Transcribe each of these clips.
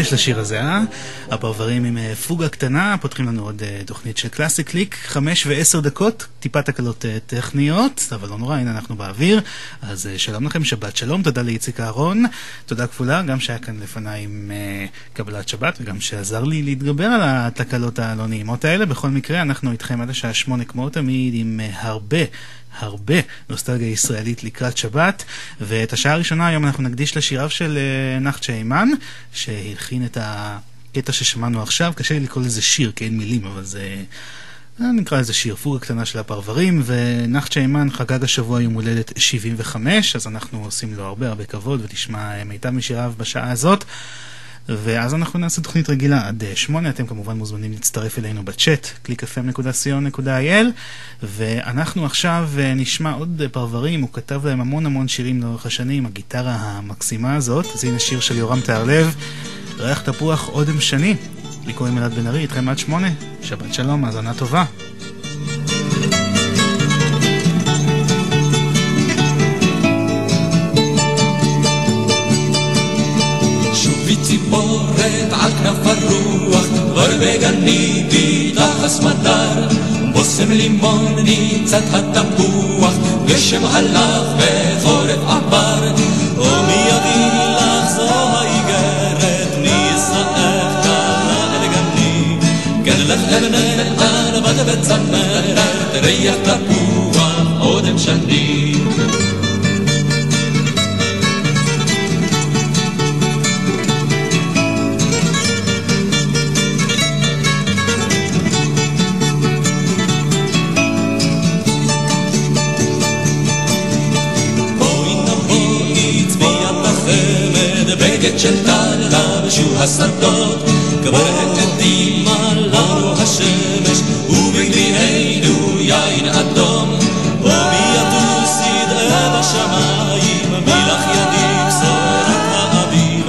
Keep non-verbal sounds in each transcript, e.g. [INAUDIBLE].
יש לשיר הזה, אה? הפרברים עם אה, פוגה קטנה, פותחים לנו עוד אה, תוכנית של קלאסי קליק, חמש ועשר דקות, טיפה תקלות אה, טכניות, אבל לא נורא, הנה אנחנו באוויר. אז שלום לכם, שבת שלום, תודה לאיציק אהרון, תודה כפולה, גם שהיה כאן לפניי עם קבלת שבת, וגם שעזר לי להתגבר על התקלות הלא נעימות האלה. בכל מקרה, אנחנו איתכם עד השעה שמונה, כמו תמיד, עם הרבה... הרבה נוסטלגיה ישראלית לקראת שבת, ואת השעה הראשונה היום אנחנו נקדיש לשיריו של uh, נחצ'ה אימן, שהלחין את הקטע ששמענו עכשיו, קשה לי לקרוא לזה שיר, כי אין מילים, אבל זה... אה, נקרא לזה שיר, פוגה קטנה של הפרברים, ונחצ'ה אימן חגג השבוע יום הולדת 75, אז אנחנו עושים לו הרבה הרבה כבוד ונשמע מיטב משיריו בשעה הזאת. ואז אנחנו נעשה תוכנית רגילה עד אה, שמונה, אתם כמובן מוזמנים להצטרף אלינו בצ'אט, www.clickfm.co.il ואנחנו עכשיו אה, נשמע עוד פרברים, הוא כתב להם המון המון שירים לאורך השנים, הגיטרה המקסימה הזאת, אז הנה שיר של יורם תהרלב, ריח תפוח אודם שני, לי קוראים אלעד בן ארי, איתכם עד שמונה, שבת שלום, האזנה טובה. ציפורת על כנף הרוח, כבר בגני ביטחס מדר, בושם לימון ניצת התפוח, גשם הלך וחורף עבר, ומי יביא לך זו האיגרת, מי ישאך כאן אל גני, כן לך לבנך על בת וצמרת, ריח תפוח שלטה לבשו השדות, כברת דמעה לנו השמש, ובגדיענו יין אדום. ומי יטוס ידעה בשמיים, מלך ידים בשורת האביב.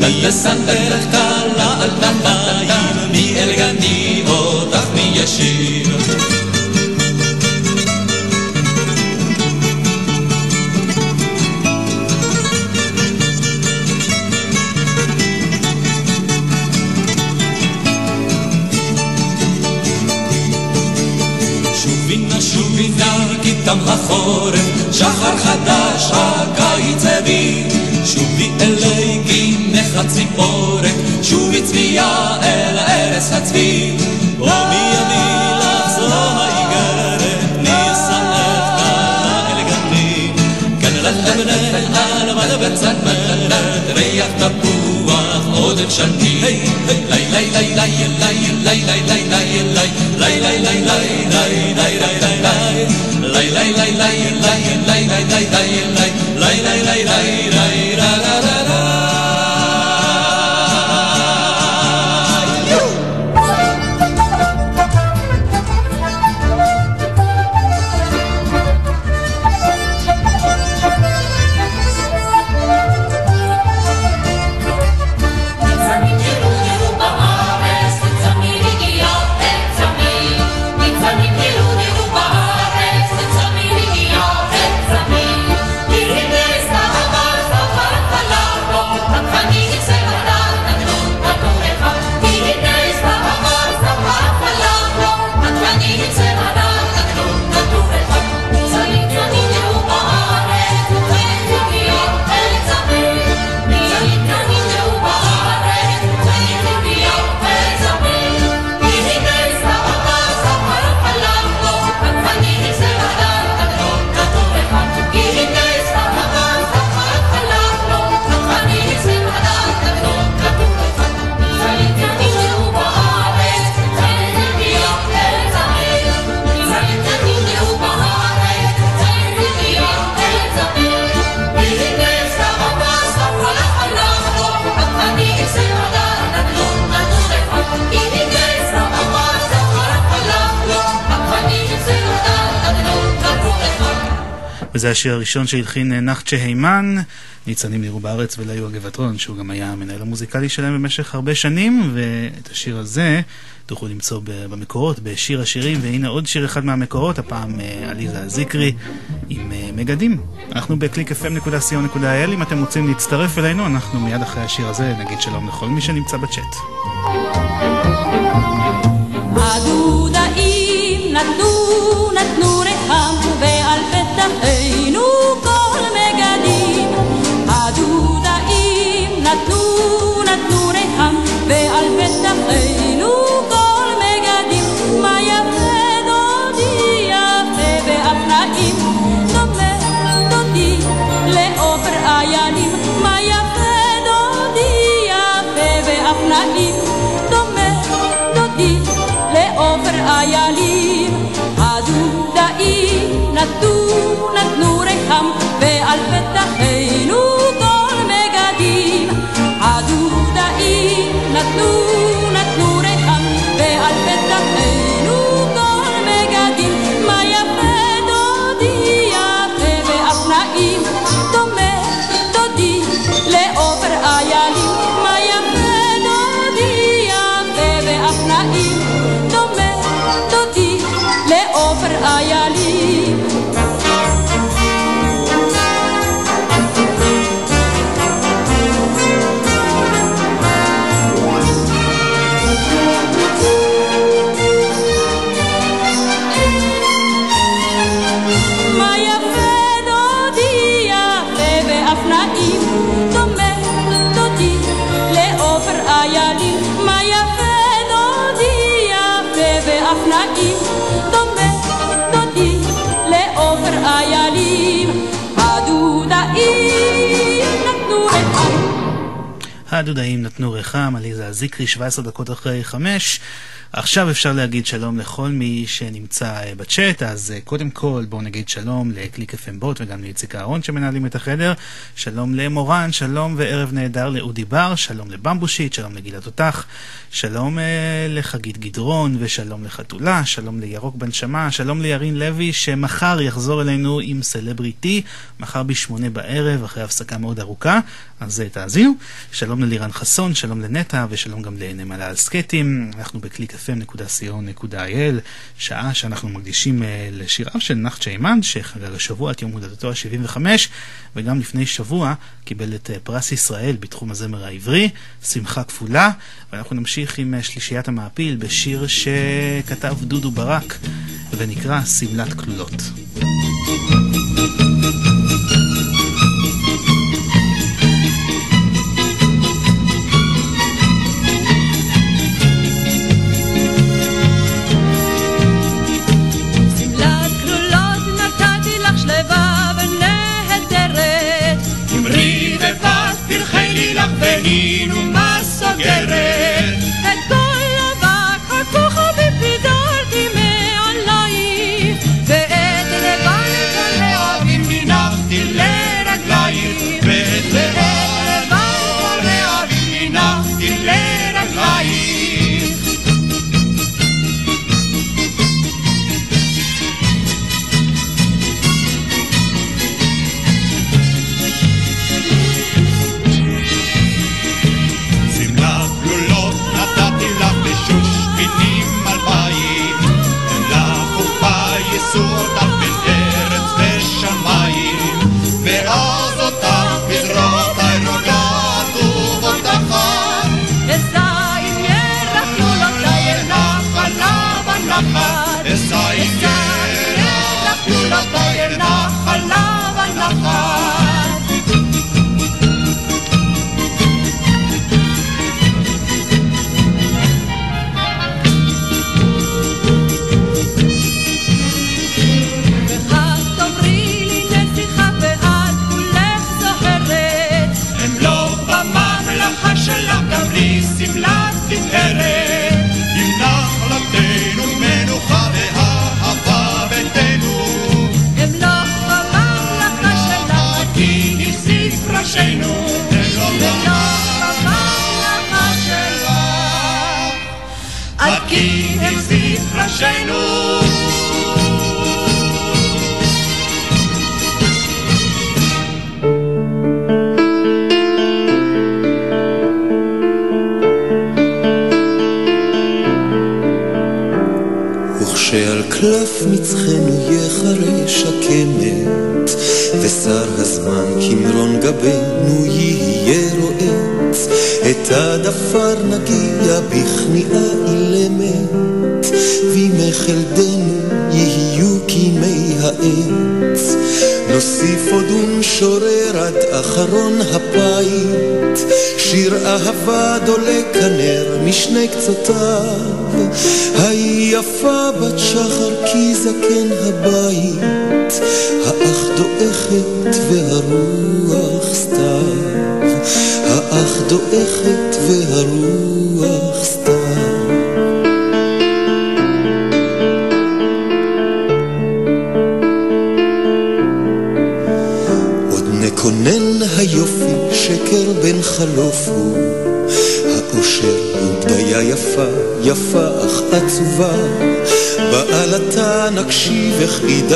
נטסן דרך קלה על כנפיים, מאל גני אותך מי ישיב. שובי צביה אל ערש הצבי. ומי יביא לך זו האיגרת, נישאך כאן אל גני. כאן לבנה על מד בצמרת, ריח תפוח עודן שני. לי לי לי לי לי לי לי לי לי השיר הראשון שהלחין אה, נחצ'ה הימן, ניצנים נראו בארץ וליו הגבעתרון, שהוא גם היה המנהל המוזיקלי שלהם במשך הרבה שנים, ואת השיר הזה תוכלו למצוא במקורות, בשיר השירים, והנה עוד שיר אחד מהמקורות, הפעם אה, עליזה זיקרי עם אה, מגדים. אנחנו בקליק.fm.co.il, אם אתם רוצים להצטרף אלינו, אנחנו מיד אחרי השיר הזה נגיד שלום לכל מי שנמצא בצ'אט. come הדודאים נתנו רחם, עליזה זיקרי, 17 דקות אחרי חמש. עכשיו אפשר להגיד שלום לכל מי שנמצא אה, בצ'אט, אז אה, קודם כל בואו נגיד שלום לקליק FM בוט וגם לאיציק אהרון שמנהלים את החדר, שלום למורן, שלום וערב נהדר לאודי בר, שלום לבמבושיט, שלום לגילה תותח, שלום אה, לחגית גדרון ושלום לחתולה, שלום לירוק בנשמה, שלום לירין לוי שמחר יחזור אלינו עם סלבריטי, מחר בשמונה בערב אחרי הפסקה מאוד ארוכה, אז תאזינו, שלום ללירן חסון, שלום לנטע ושלום גם לנמלה על סקטים. אנחנו בקליק.fm.co.il, שעה שאנחנו מקדישים אה, לשיריו של נחצ'ה אימן, שחגג השבוע את יום הולדתו ה-75, וגם לפני שבוע קיבל את אה, פרס ישראל בתחום הזמר העברי, שמחה כפולה. ואנחנו נמשיך עם שלישיית המעפיל בשיר שכתב דודו ברק, ונקרא שמלת כלולות. והיינו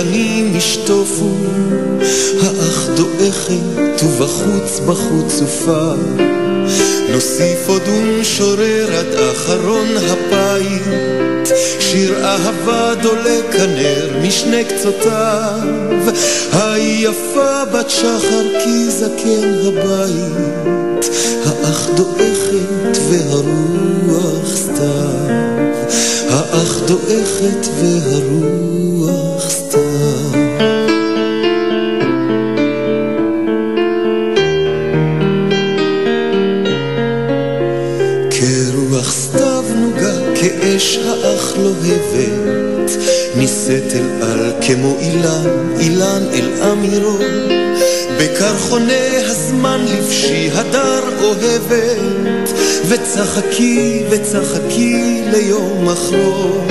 עידנים ישטופו האח דועכת ובחוץ בחוץ הופה נוסיף עוד ונשורר עד אחרון הפית שיר אהבה דולק כנר משני קצותיו. ההיא יפה בת שחר כי זקן הבית האח דועכת והרוח סתיו. האח דועכת והרוח האח לוהבת, נישאת אל על כמו אילן, אילן אל אמירו. בקרחוני הזמן לבשי הדר אוהבת, וצחקי וצחקי ליום אחרון,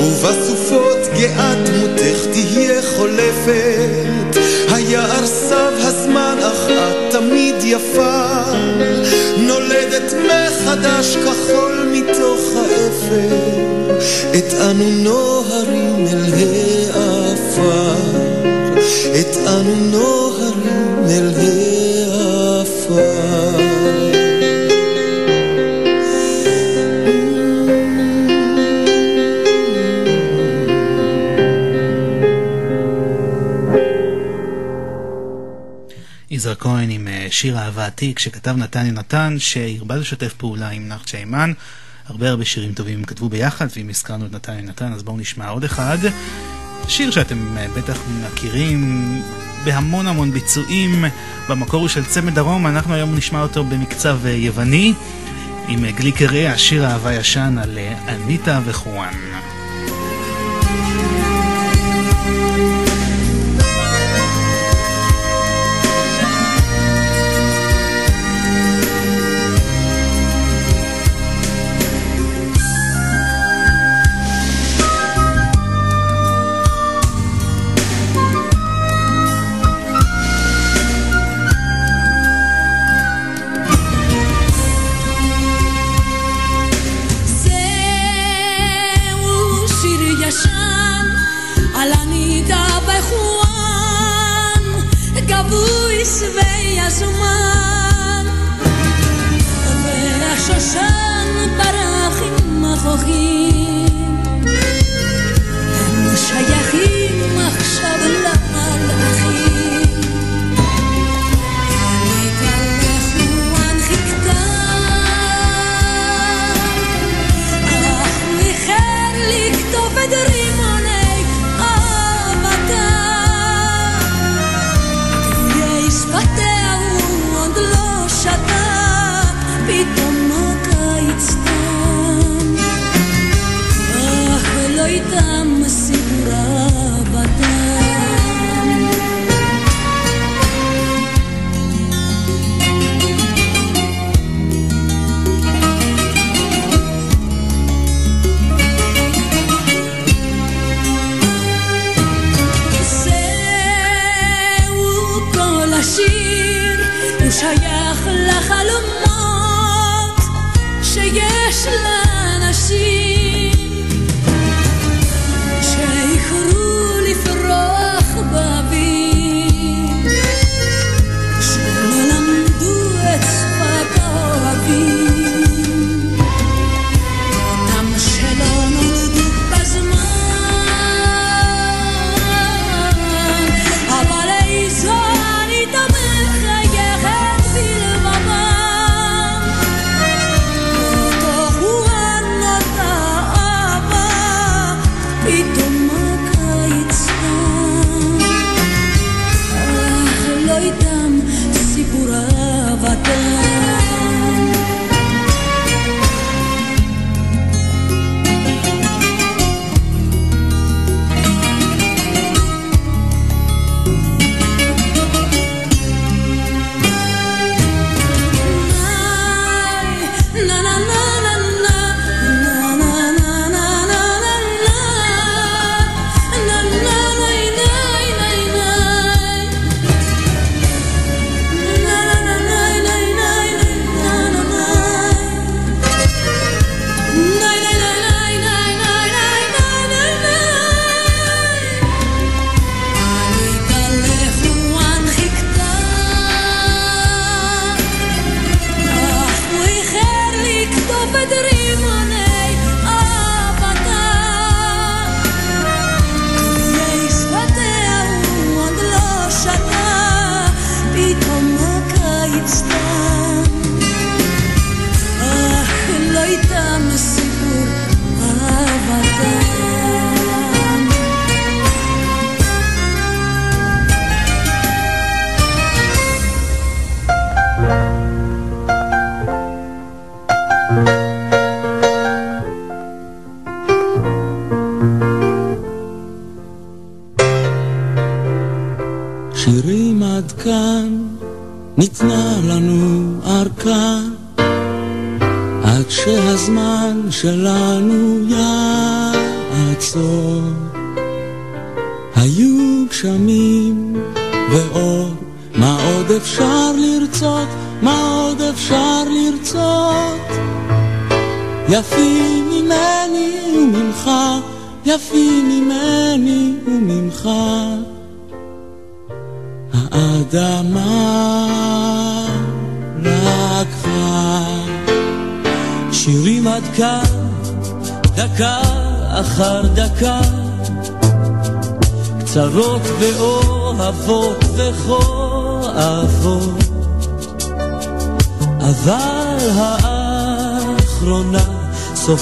ובסופות גאה דמותך תהיה חולפת, היער סב הזמן אך את תמיד יפה, נולדת מחדש כחול מתוך האפר, את אנו נוהרים אל העפר, את אנו נוהרים אל העפר. יזהר כהן עם אה, שיר אהבה עתיק שכתב נתן יונתן, שהרבה לשתף פעולה עם נחצ'יימן הרבה הרבה שירים טובים כתבו ביחד, ואם הזכרנו את נתן יונתן אז בואו נשמע עוד אחד. שיר שאתם אה, בטח מכירים בהמון המון ביצועים, במקור הוא של צמד דרום, אנחנו היום נשמע אותו במקצב אה, יווני, עם גליקרי, השיר אהבה ישן על אניטה וחואן. σβέλιασμα Πέρα σωσάν παράθυμα φοχή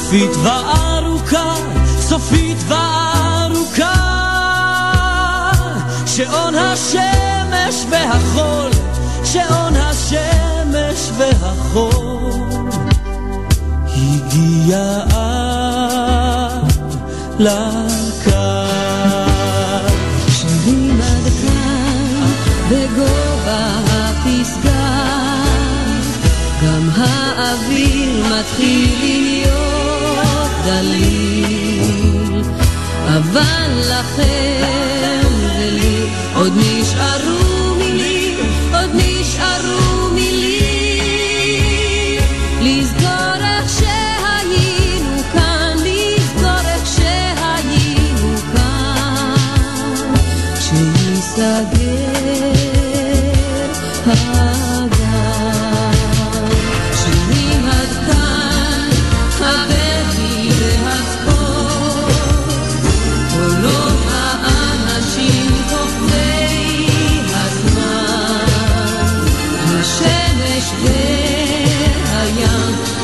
סופית וארוכה, סופית וארוכה, שעון השמש והחול, שעון השמש והחול, הגיע לקו.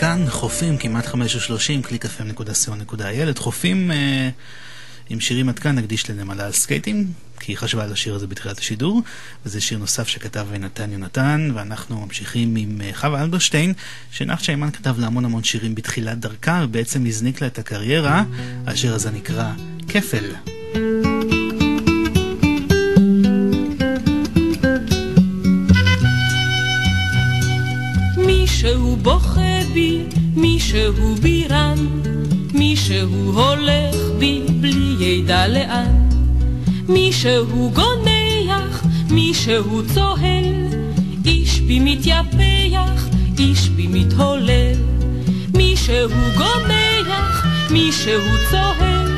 כאן, חופים, כמעט חמש ושלושים, www.clickfm.co.il. את חופים אה, עם שירים עד כאן נקדיש לנמלה על סקייטים, כי היא חשבה על השיר הזה בתחילת השידור, וזה שיר נוסף שכתב נתן יונתן, ואנחנו ממשיכים עם אה, חווה אלברשטיין, שנחת שיימן כתב לה המון המון שירים בתחילת דרכה, ובעצם הזניק לה את הקריירה. השיר הזה נקרא כפל. מישהו בוכה מישהו בירן, מישהו הולך בי בלי ידע לאן. מישהו גונח, מישהו צוהל, איש בי מתייפח, איש בי מתהולל. מישהו גונח, מישהו צוהל,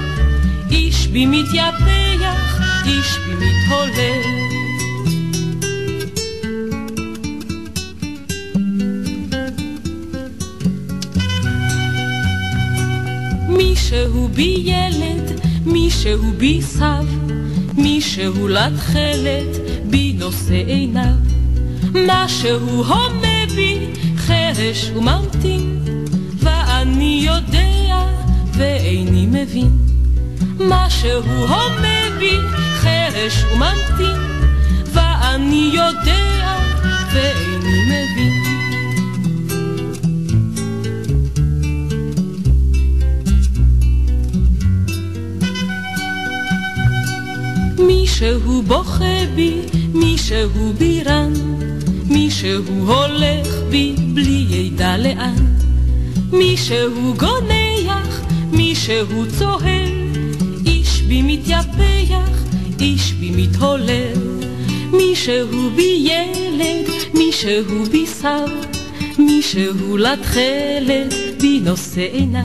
איש בי מתייפח, איש בי מתהולל. מישהו בי ילד, מישהו בי סב, מישהו לתכלת, בי נושא עיניו. משהו הומה בי, חרש וממתין, ואני יודע ואיני מבין. משהו הומה בי, חרש וממתין, ואני יודע ואיני מבין. מישהו בוכה בי, מישהו בירן, מישהו הולך בי בלי ידע לאן. מישהו גונח, מישהו צוהל, איש בי מתייפח, איש בי מתהולל. מישהו בי ילד, מישהו בי סב, מישהו לתכלת, בי נושא עיניו.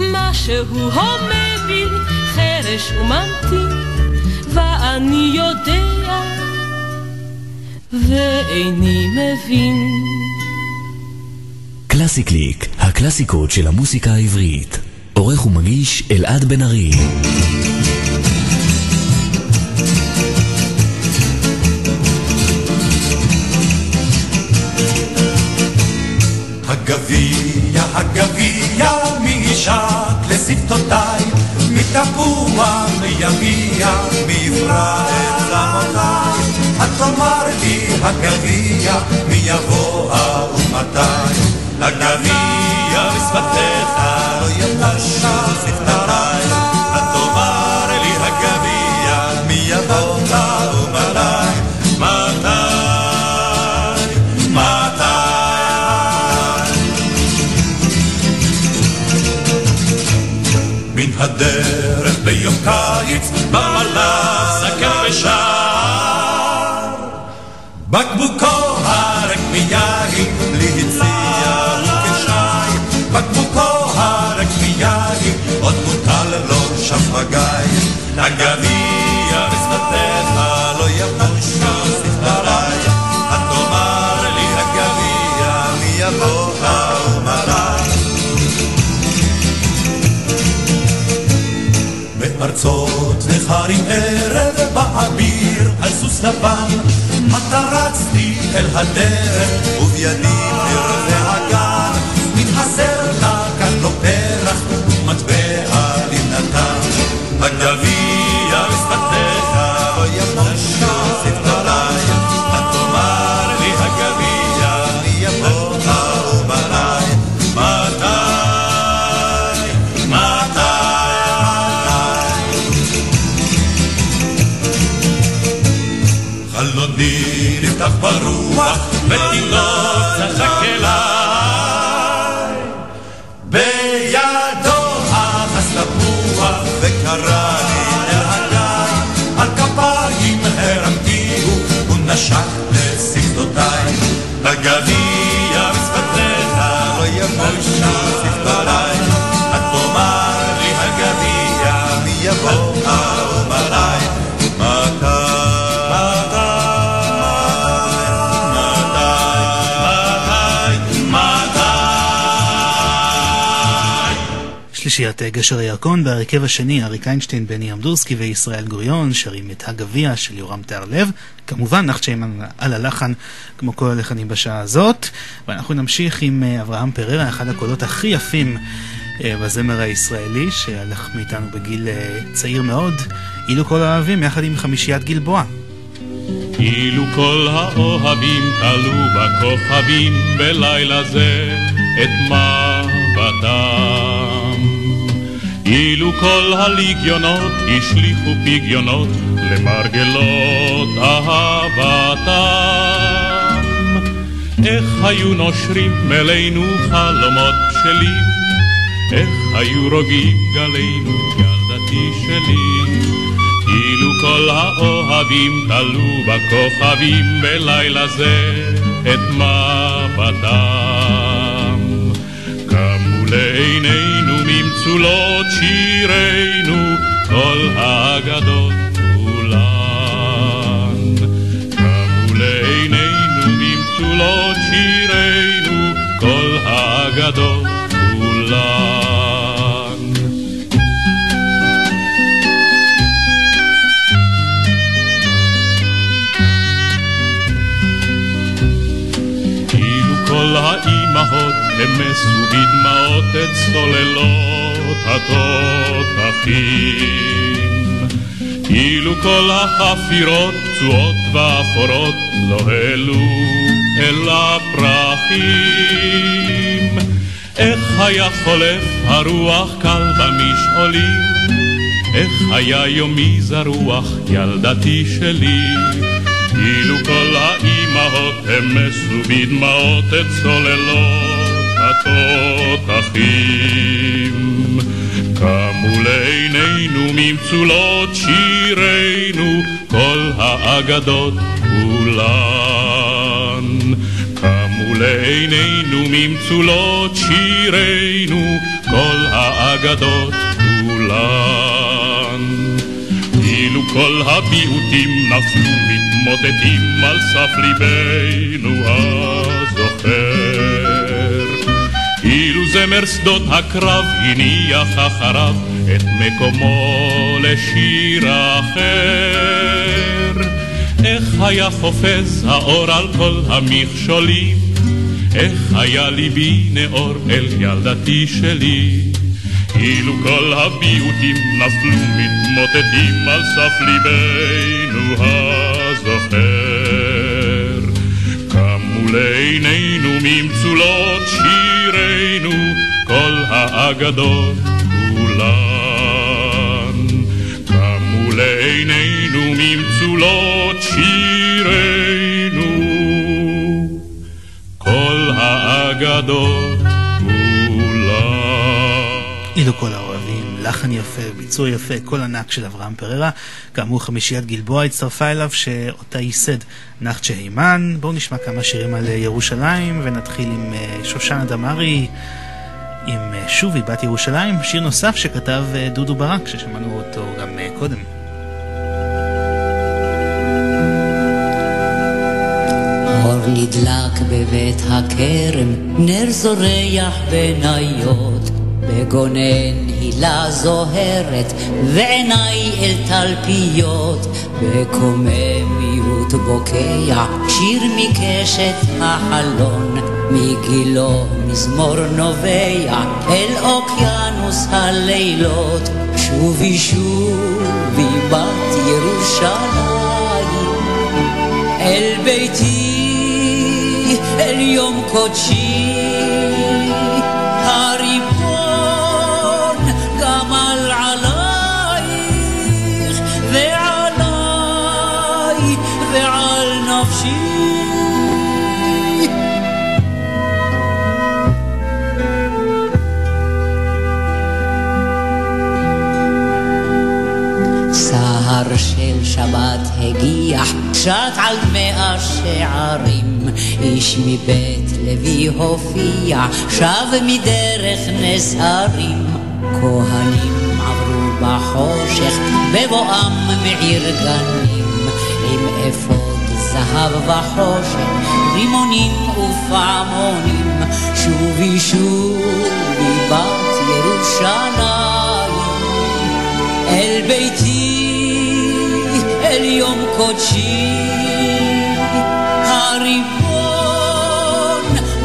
משהו הומה בי, חרש וממתין, ואני יודע ואיני מבין. קלאסי קליק, הקלאסיקות של המוסיקה העברית. עורך ומגיש אלעד בן ארי. הגביע, הגביע, מי ישק לשפתותיי, מתפוח, מיביע, מיפרע את צמותיי. את תאמר לי, הגביע, מי יבוא ומתי. הגביע בשפתיך, לא יבשו שפתותיי. את תאמר לי, הגביע, מי יבוא ומתי. קיץ במלאז זקן ושער. בקבוקו הרק מיין ליציאה וכשי, בקבוקו הרק מיין עוד מוטל לו שם בגן. נכרים ערב באביר על סוס לבן, מטה רצתי אל הדרך ובידי פרחי הגן, מן הסרט כאן לא פרח ומטבע לי נתן. הגביע ברוח, ותינוק צחק שלישיית גשר הירקון בהרכב השני, אריק איינשטיין, בני אמדורסקי וישראל גוריון, שרים את הגביע של יורם תיארלב, כמובן נחצ'יימן על הלחן, כמו כל הלחנים בשעה הזאת, ואנחנו נמשיך עם אה, אברהם פררה, אחד הקולות הכי יפים אה, בזמר הישראלי, שהלך מאיתנו בגיל אה, צעיר מאוד, אילו כל האוהבים, יחד עם חמישיית גלבוע. אילו כל האוהבים תלו בכוכבים בלילה זה את מבטם. אילו כל הליגיונות השליכו פגיונות למרגלות אהבתם. איך היו נושרים אלינו חלומות בשלים, איך היו רוגעים גלינו ילדתי שלי. אילו כל האוהבים תלו בכוכבים בלילה זה את מבטם. קמו לעינינו ממצולות שירינו כל האגדות כולן. קמו לעינינו ממצולות שירינו כל האגדות כל האימהות המסו בדמעות את סוללות התותחים. אילו כל החפירות פצועות ואפורות לא העלו אל הפרחים. איך היה חולף הרוח קל במשעולים? איך היה יומי זרוח ילדתי שלי? אילו כל האימהות המסו בדמעות את סוללות התותחים. קמו לעינינו ממצולות שירינו כל האגדות כולן. קמו לעינינו ממצולות שירינו כל האגדות כולן. אילו כל הביעוטים נפלו מתמוטטים על סף ליבנו הזוכר. זמר שדות הקרב הניח אחריו את מקומו לשיר אחר. איך היה חופז האור על כל המכשולים, איך היה ליבי נאור אל ילדתי שלי. אילו כל הביעוטים נפלו מתמוטטים על סף ליבנו הזוכר. לעינינו ממצולות שירינו כל האגדות כולן. קמו לעינינו ממצולות שירינו כל האגדות אילו כל האוהבים, לחן יפה, ביצוע יפה, קול ענק של אברהם פררה. כאמור חמישיית גלבוע הצטרפה אליו, שאותה ייסד נחצ'ה הימן. בואו נשמע כמה שירים על ירושלים, ונתחיל עם אה, שושנה דמארי, עם שובי בת ירושלים, שיר נוסף שכתב דודו ברק, ששמענו אותו גם קודם. נדלק בבית הכרם, נר זורח בניות, בגונן הילה זוהרת, ועיניי אל תלפיות, בקוממיות בוקע, שיר מקשת החלון, מגילו מזמור נובע, אל אוקיינוס הלילות, שובי שובי בת ירושלים, אל ביתי, אל יום קודשי, שבת הגיח, שט על מאה שערים, איש מבית לוי הופיע, שב מדרך נס הרים. כהנים עברו בחושך, בבואם מעיר גנים, עם אפוד זהב וחושך, רימונים ופעמונים, שובי שובי בת ירושלים. אל ביתי, אל יום קודשי, הריבון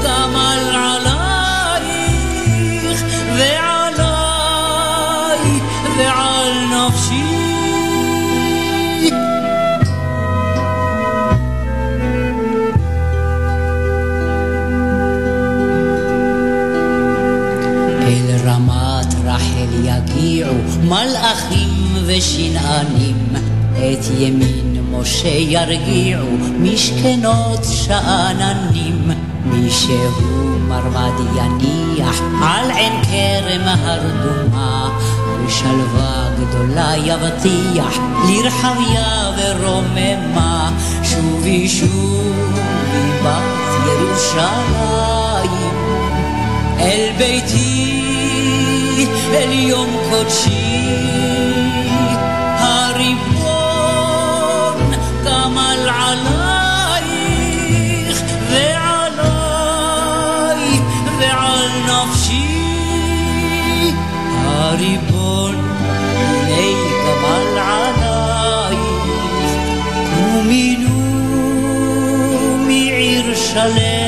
גמל עלייך, ועליי, ועל נפשי. אל רמת רחל יגיעו מלאכים ושנענים, את ימין משה ירגיעו משכנות שאננים. מי שהוא מרמד יניח על עין כרם הרדומה, ושלווה גדולה יבטיח לרחביה ורוממה. שובי שובי בת ירושלים אל ביתי, אל יום קודשי, הריבון הנה גמל עלייך, ומינו מעיר שלם,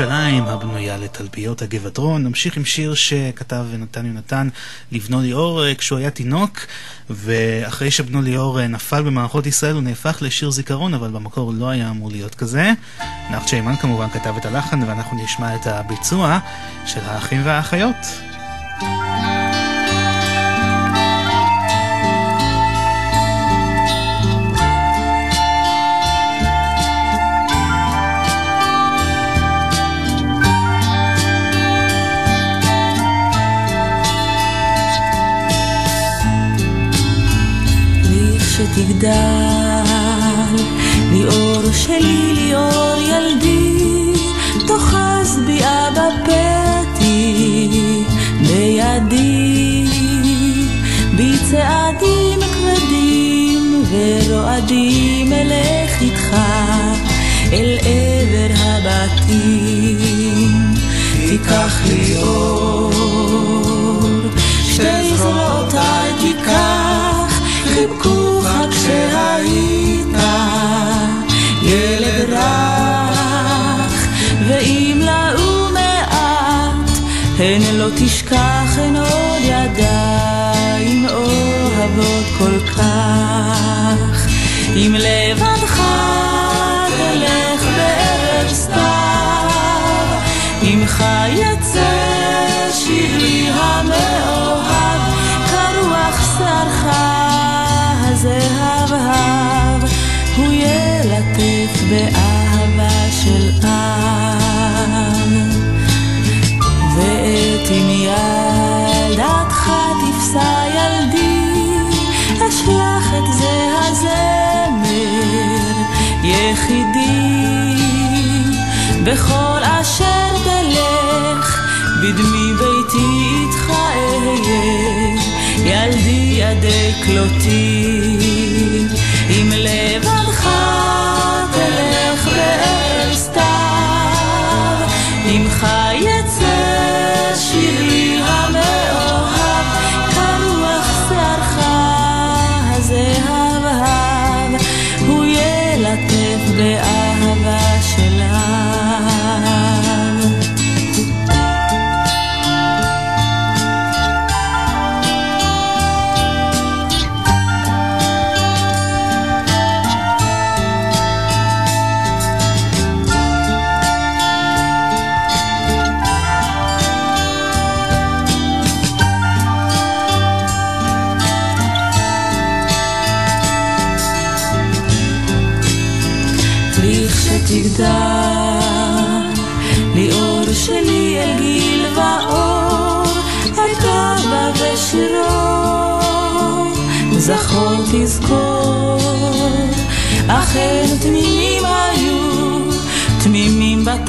ירושלים הבנויה לתלפיות הגבעתרון. נמשיך עם שיר שכתב נתן יונתן לבנו ליאור אה, כשהוא היה תינוק, ואחרי שבנו ליאור אה, נפל במערכות ישראל הוא נהפך לשיר זיכרון, אבל במקור לא היה אמור להיות כזה. נחת שיימן כמובן כתב את הלחן, ואנחנו נשמע את הביצוע של האחים והאחיות. שתגדל, ליאור שלי, ליאור ילדי, תאחז בי אבא פתי, בידי, בצעדים כבדים ורועדים אלך איתך אל עבר הבתים, תיקח לי אור, אוהבות כל כך. אם לבדך תלך בארץ סתיו, עמך יצא שירי המאוהב, כרוח שרך זהב, הוא ילטף באהבה בכל אשר תלך, בדמי ביתי איתך אהיה. ילדי ידי כלותי,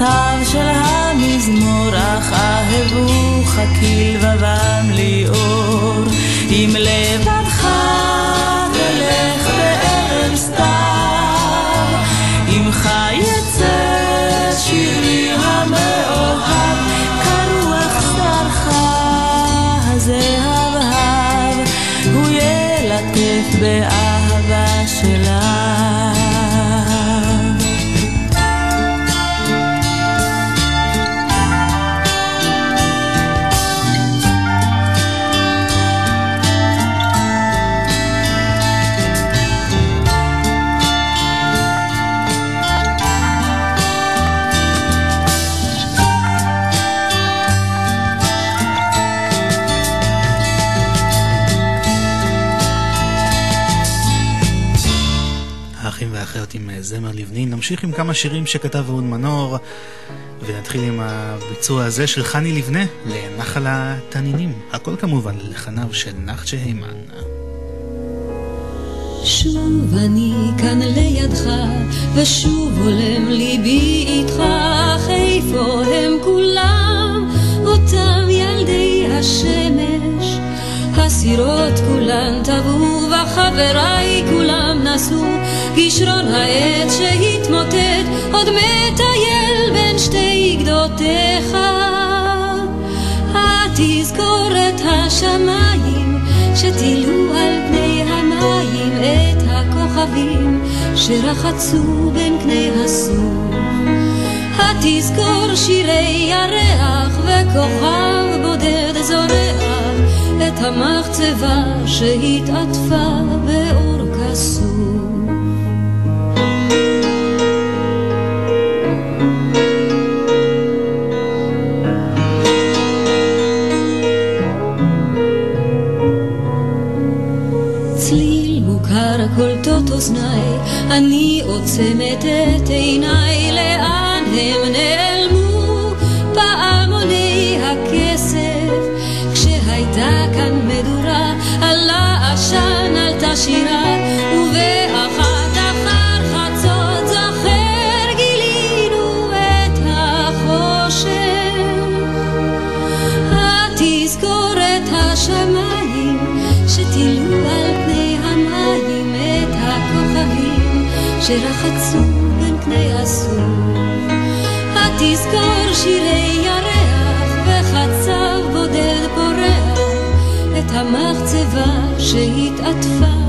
בתו של המזמור, אך אהבו חכיל ובם ליאור, עם לבדך תלך בארץ סתיו, עמך יצא שירי המאוהב, כרוח שרך הזהב, הוא ילטף באהבה זמר לבני. נמשיך עם כמה שירים שכתב אהוד מנור, ונתחיל עם הביצוע הזה של חני לבנה לנחל התנינים. הכל כמובן ללחניו של נחצ'ה הימן. שוב אני כאן לידך, ושוב הולם ליבי איתך, אך איפה הם כולם, אותם ילדי השמש? הסירות כולן טבעו, וחבריי כולם נסעו, גשרון העץ שהתמוטט, עוד מטייל בין שתי גדותיך. התזכורת השמיים, שטילו על פני המים את הכוכבים, שרחצו בין קני הסוף. התזכור שירי ירח וכוכב בודד זורח את המחצבה שהתעטפה באור כסוף. צליל מוכר קולטות אוזניי, אני עוצמת את עיניי, שרחצו בין פני הסוף. התזכור שירי ירח וחצב בודד פורח את המחצבה שהתעטפה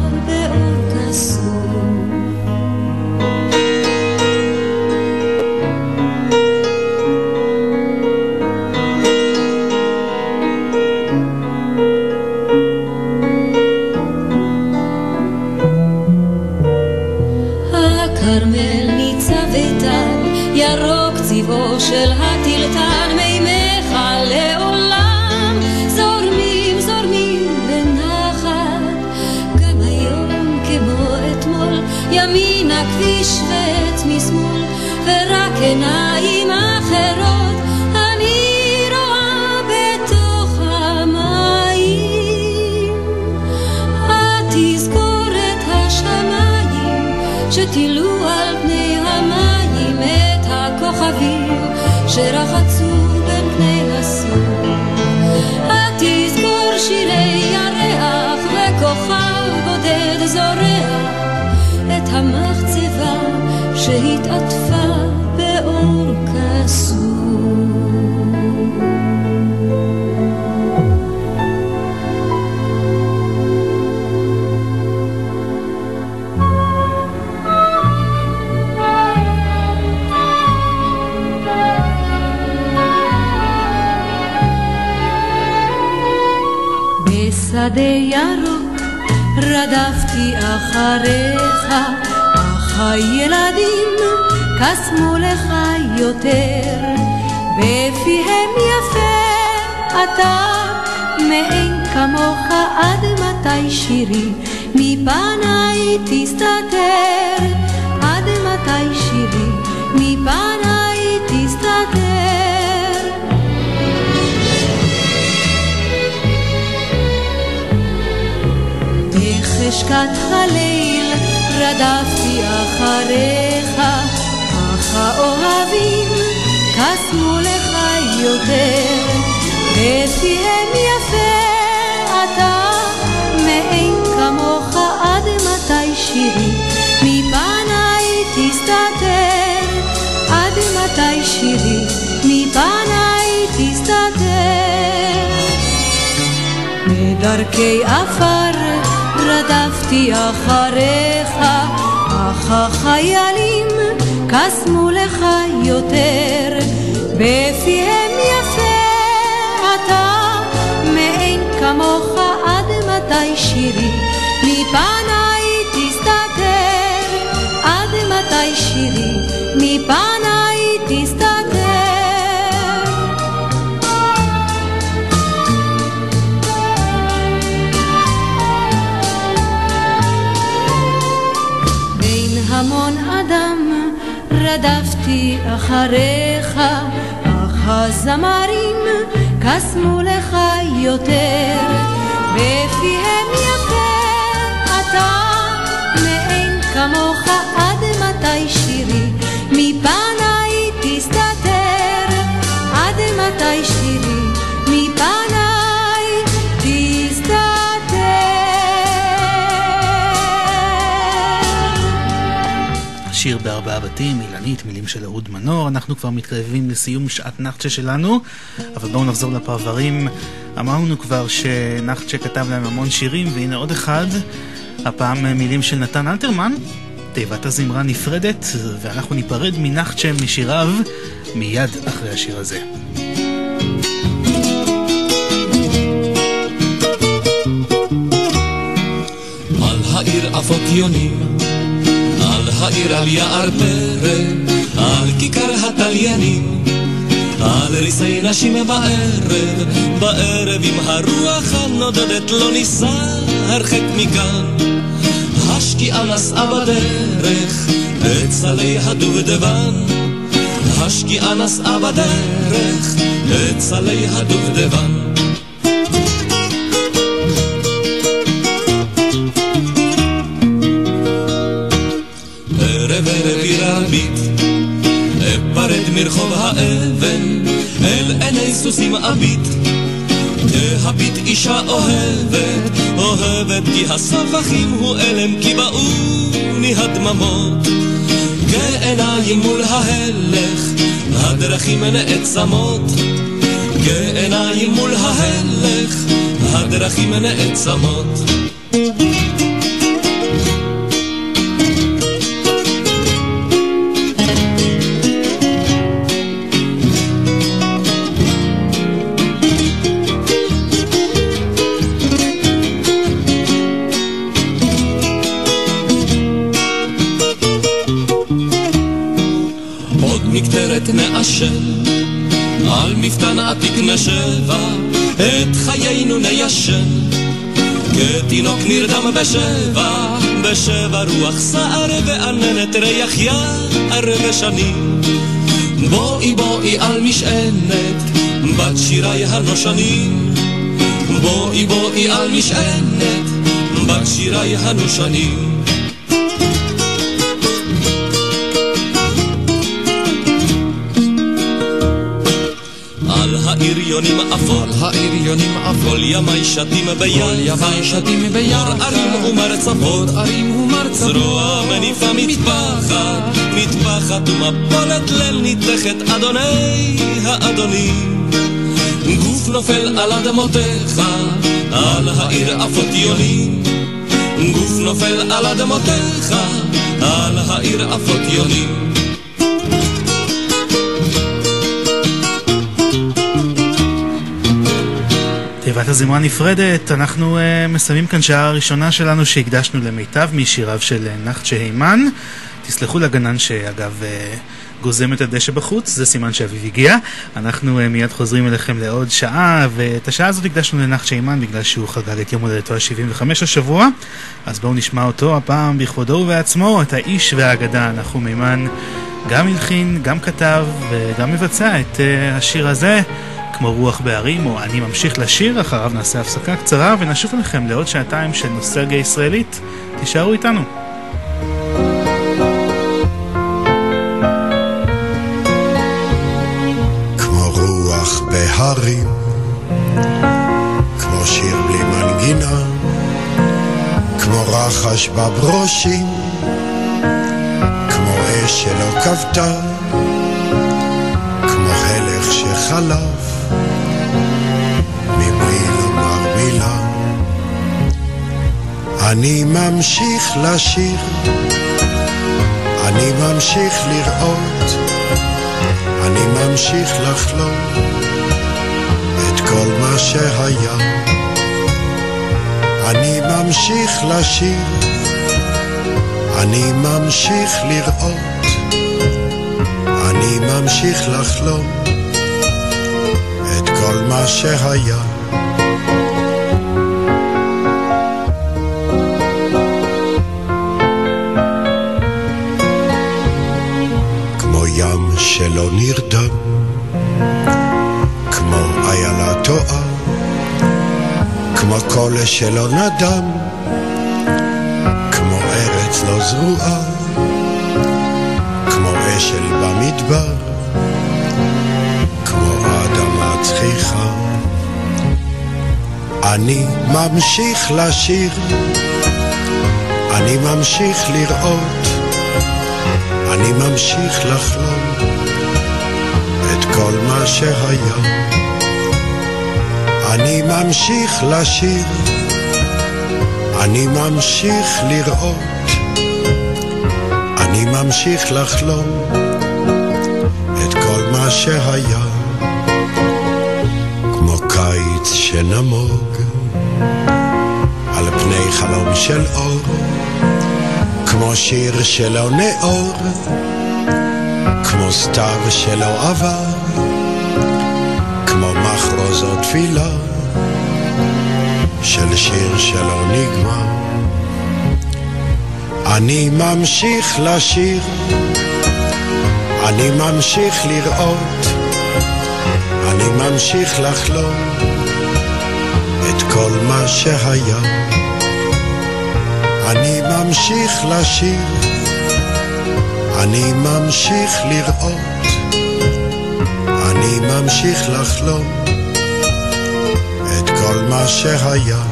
שהתעטפה באור כסוף. בשדה ירוק רדפתי אחריך, אך הילדים קסמו לך יותר, בפיהם יפה אתה, מאין כמוך עד מתי שירי, מפניי תסתתר, עד מתי שירי, מפניי תסתתר. בחשכת הליל רדפתי אחריך, האוהבים קסמו לך יותר, בפיהם יפה אתה, מאין כמוך עד מתי שירי, מפניי תסתתר, עד מתי שירי, מפניי תסתתר. בדרכי עפר רדפתי אחריך, אך החיילים קסמו לך יותר, בפיהם יפה אתה, מאין כמוך עד מתי שירי, מפניי תסתתר, עד מתי שירי, מפניי תסתתר. רדפתי אחריך, אך הזמרים קסמו לך יותר, בפיהם יפה אתה, מאין כמוך עד מתי שירי, מפניי תסתתר, עד מתי שירי, בתים, אילנית, מילים של אהוד מנור. אנחנו כבר מתקרבים לסיום שעת נחצ'ה שלנו, אבל בואו נחזור לפרברים. אמרנו כבר שנחצ'ה כתב להם המון שירים, והנה עוד אחד, הפעם מילים של נתן אלתרמן, תיבת הזמרה נפרדת, ואנחנו ניפרד מנחצ'ם משיריו מיד אחרי השיר הזה. העיר עפות יונים, העיר על יער פרא, על כיכר התליינים. על ריסי נשים בערב, בערב עם הרוח הנודדת לא ניסע הרחק מכאן. השקיעה נסעה בדרך סלי הדובדבן. השקיעה נסעה בדרך סלי הדובדבן. מרחוב האבן, אל עיני סוסים אביט. תהביט אישה אוהבת, אוהבת כי הסבכים הוא אלם, כי באוני הדממות. כעיניים מול ההלך, הדרכים נעצמות. כעיניים מול ההלך, הדרכים נעצמות. מפתן עתיק נשבה, את חיינו ניישן. כתינוק נרדם בשבע, בשבע רוח סער ועננת ריח יער ושנים. בואי בואי על משענת, בת שירי הנושנים. בואי בואי על משענת, בת שירי הנושנים. על העיר יונים אפור, העיר יונים אפור, כל ימי שתים ביחד, כל ימי שתים ביחד, אור ערים ומרצפות, ערים ומרצפות, זרוע מניפה מטפחת, מטפחת ומפולת ליל ניתכת, אדוני האדונים. גוף נופל על אדמותיך, על העיר עפות יונים. גוף נופל על אדמותיך, על העיר עפות יונים. תיבת הזמרה נפרדת, אנחנו uh, מסיימים כאן שעה הראשונה שלנו שהקדשנו למיטב משיריו של uh, נחצ'ה הימן. תסלחו לגנן שאגב uh, גוזם את הדשא בחוץ, זה סימן שאביב הגיע. אנחנו uh, מיד חוזרים אליכם לעוד שעה, ואת השעה הזאת הקדשנו לנחצ'ה הימן בגלל שהוא חגג את יום הולדתו ה-75 השבוע. אז בואו נשמע אותו הפעם בכבודו ובעצמו, את האיש והאגדה נחום הימן. גם הלחין, גם כתב וגם מבצע את uh, השיר הזה. כמו רוח בהרים, או אני ממשיך לשיר, אחריו נעשה הפסקה קצרה ונשוב אליכם לעוד שעתיים של נוסטלגיה ישראלית. תישארו איתנו. כמו רוח בהרים, כמו שיר בלי מנגינה, כמו רחש בברושים, כמו אש שלא כבתה, כמו הלך שחלף, אני ממשיך לשיר, אני ממשיך לראות, אני ממשיך לחלום את כל מה שהיה. אני ממשיך לשיר, אני ממשיך לראות, אני ממשיך לחלום את כל מה שהיה. שלא נרדם, כמו איילה טועה, כמו קול שלא נדם, כמו ארץ לא זרועה, כמו אשל במדבר, כמו אדמה צחיחה. אני ממשיך לשיר, אני ממשיך לראות, אני ממשיך לחלום את כל מה שהיה. אני ממשיך לשיר, אני ממשיך לראות, אני ממשיך לחלום את כל מה שהיה, כמו קיץ שנמוג על פני חלום של אור, כמו שיר שלא נאור, כמו סתיו שלא עבר, כמו מחרוזות תפילה של שיר שלא נגמר. אני ממשיך לשיר, אני ממשיך לראות, אני ממשיך לחלום את כל מה שהיה. אני ממשיך לשיר, אני ממשיך לראות, אני ממשיך לחלום את כל מה שהיה.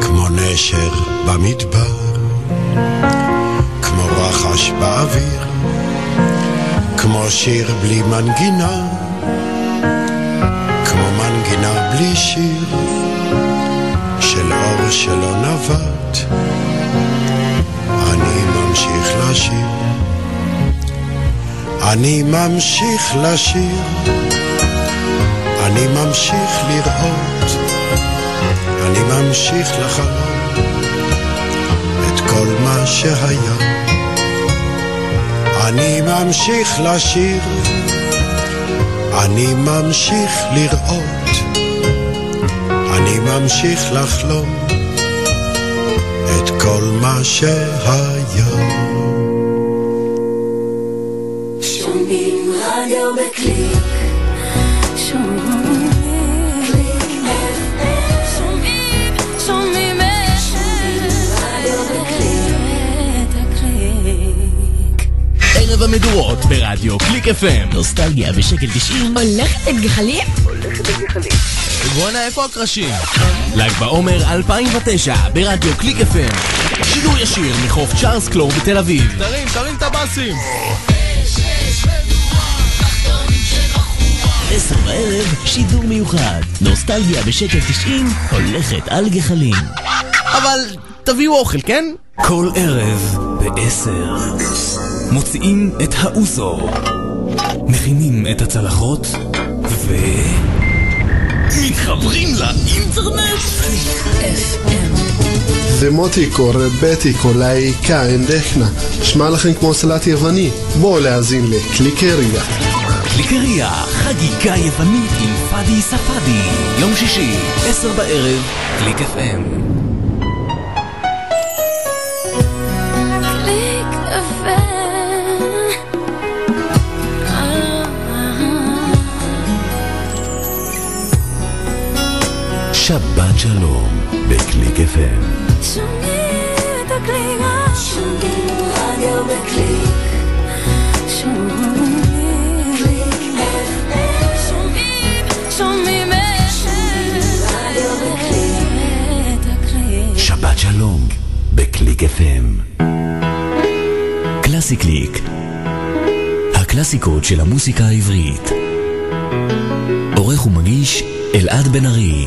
כמו נשר במדבר, כמו רחש באוויר, כמו שיר בלי מנגינה, כמו מנגינה בלי שיר, של אור שלא נבט, אני ממשיך לשיר. אני ממשיך לשיר, אני ממשיך לראות, אני ממשיך לחלום את כל מה שהיה. אני ממשיך לשיר, אני ממשיך לראות, אני ממשיך לחלום את כל מה שהיה. שומעים רדיו בקליק, שומעים ערב המדורות ברדיו קליק FM. נוסטלגיה בשקל 90. הולכת על גחלים? בואנה, איפה הקרשים? ל"ג בעומר 2009 ברדיו קליק FM. שידור ישיר מחוף צ'ארלס קלור בתל אביב. תרים, תרים את הבאסים! עשר בערב, שידור מיוחד. נוסטלגיה בשקל 90, הולכת על גחלים. אבל תביאו אוכל, כן? כל ערב בעשר. מוציאים את האוזו. מכינים את הצלחות, ו... מתחברים לאינטרנט. זה מוטיקו, רבטיקו, לאיקה, אין דכנה. שמע לכם כמו סלט יווני. בואו להאזין לקליקריה. קליקריה, חגיגה יוונית עם פאדי ספאדי. יום שישי, עשר בערב, קליק FM. FM. שומעים את הקליקה שומעים רדיו בקליק, שומעים שומעים, שומעים רדיו בקליק. את הקליק שבת שלום, בקליק FM. קלאסי קליק. הקלאסיקות של המוסיקה העברית. עורך ומגיש אלעד בן ארי.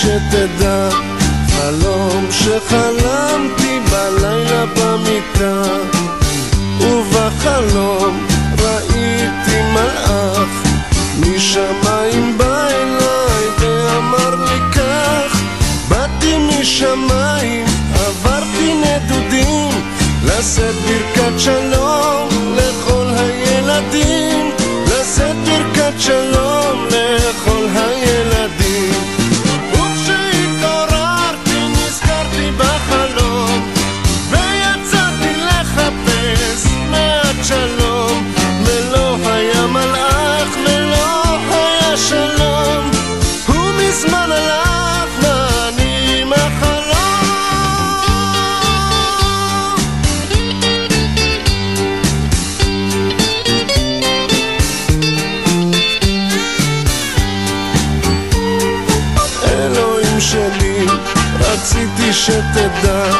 שתדע, חלום שחלמתי בלילה במיטה, ובחלום ראיתי מלאך, משמיים בא אליי ואמר לי כך, באתי משמיים, עברתי נדודים, לשאת ברכת שלום לכל הילדים, לשאת ברכת שלום לכל שתדע,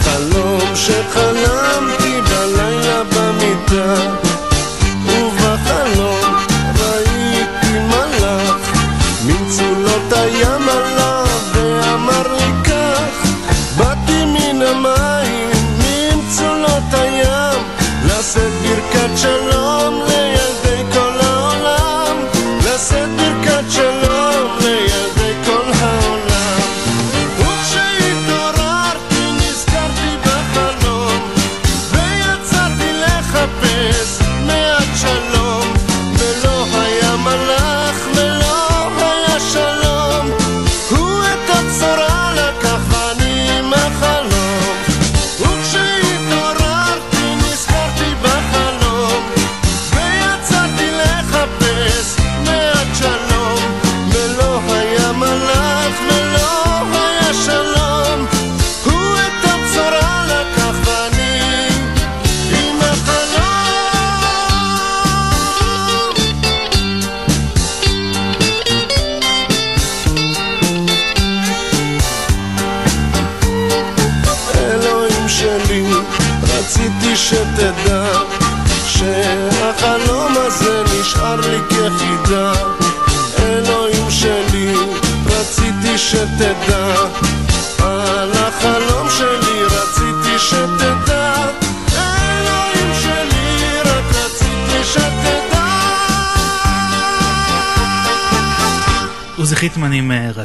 חלום שחלמתי בלילה במיטה,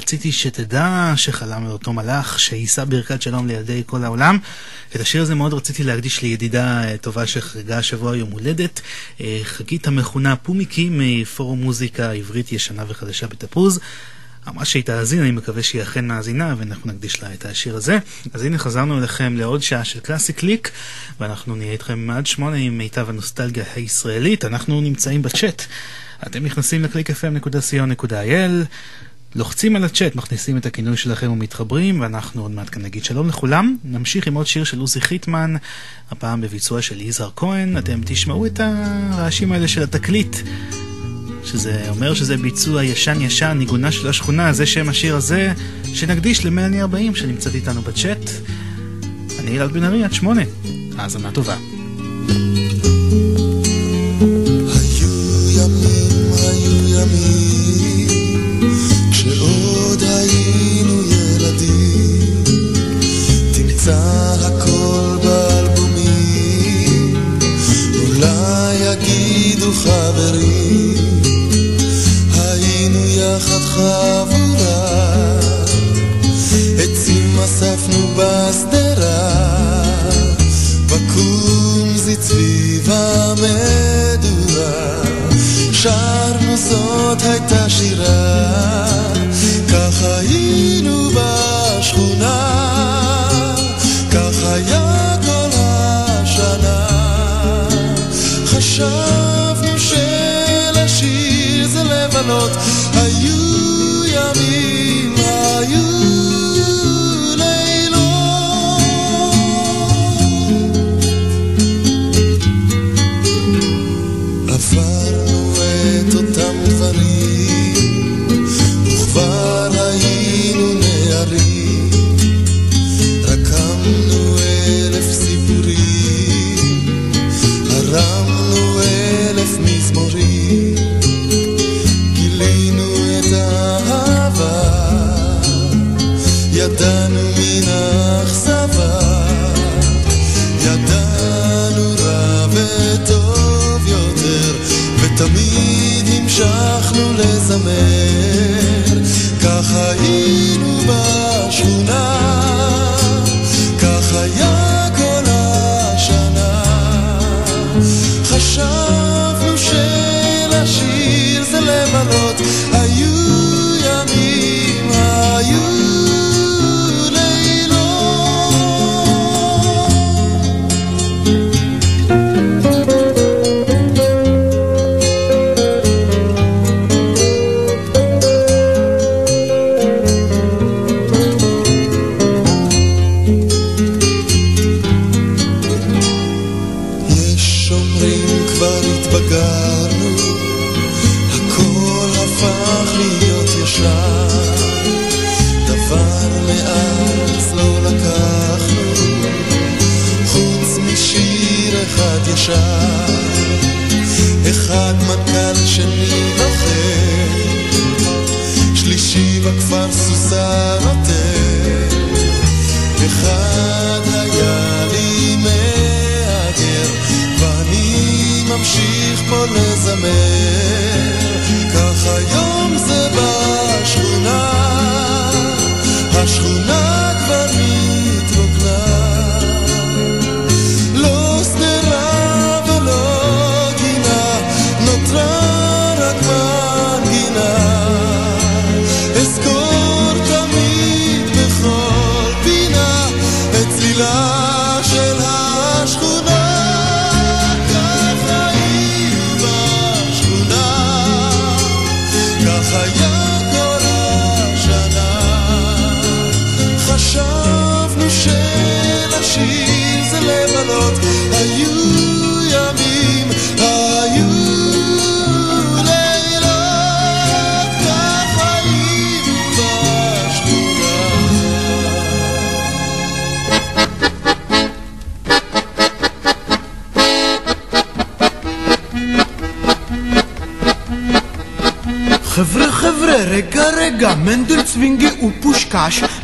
רציתי שתדע שחלם אותו מלאך שיישא ברכת שלום לידי כל העולם. את השיר הזה מאוד רציתי להקדיש לידידה אה, טובה שחגגה השבוע יום הולדת, אה, חגית המכונה פומיקי מפורום מוזיקה עברית ישנה וחדשה בתפוז. אמרה שהיא תאזין, אני מקווה שהיא אכן מאזינה, ואנחנו נקדיש לה את השיר הזה. אז הנה חזרנו אליכם לעוד שעה של קלאסי קליק, ואנחנו נהיה איתכם עד שמונה עם מיטב הנוסטלגיה הישראלית. אנחנו נמצאים בצ'אט. אתם נכנסים ל-clickfm.co.il, לוחצים על הצ'אט, מכניסים את הכינוי שלכם ומתחברים, ואנחנו עוד מעט כאן נגיד שלום לכולם. נמשיך עם עוד שיר של עוזי חיטמן, הפעם בביצוע של יזהר כהן. אתם תשמעו את הרעשים האלה של התקליט. שזה אומר שזה ביצוע ישן ישן, ניגונה של השכונה, זה שם השיר הזה, שנקדיש למלאני 40 שנמצאת איתנו בצ'אט. אני אלעד בן ארי עד שמונה, האזנה טובה. היו חברים היינו יחד חבורה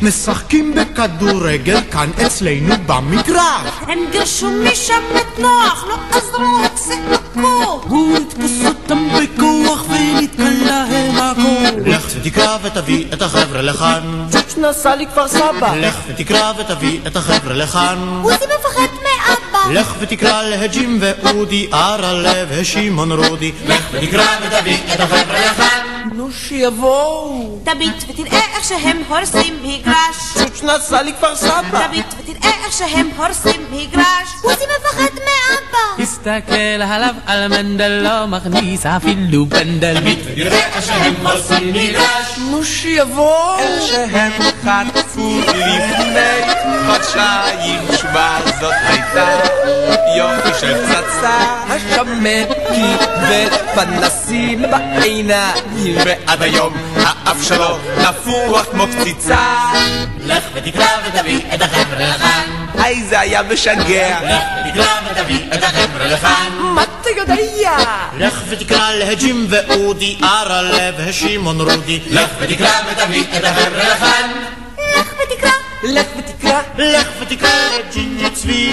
משחקים בכדורגל כאן אצלנו במגרש. הם גירשו משם את נוח, לא עזרו הצעקות. הוא יתפוס אותם בכוח ונתקע להם הכל לך ותקרא ותביא את החבר'ה לכאן. צ'וץ' נסע לכפר סבא. לך ותקרא ותביא את החבר'ה לכאן. עוזי מפחד מאבא. לך ותקרא להג'ים ואודי, ארה לב ושמעון רודי. לך ותקרא ותביא את החבר'ה לכאן. נו שיבואו. תביט ותראה שהם הורסים מגרש. צ'וץ' נסע לכפר סבא תביט ותראה איך שהם הורסים מגרש. עוזי מפחד מאבא. הסתכל עליו על מנדל לא מכניס אפילו פנדל תראה איך שהם הורסים מגרש נו שיבואו איך שהם חטפו לפני חודשיים תשובה זאת הייתה יופי של פצצה השמן קיבל פנסים בעיניים. ועד היום האף שלו נפוח כמו קציצה לך ותקרא ותביא את החבר'ה לכאן. היי זה היה משגע. לך ותקרא ותביא את החבר'ה לכאן. מה אתה יודע? לך ותקרא להג'ים ואודי, ארה לב ושמעון רודי. לך ותקרא ותביא את החבר'ה לכאן. לך ותקרא. לך ותקרא. לך ותקרא לג'ינג'י צבי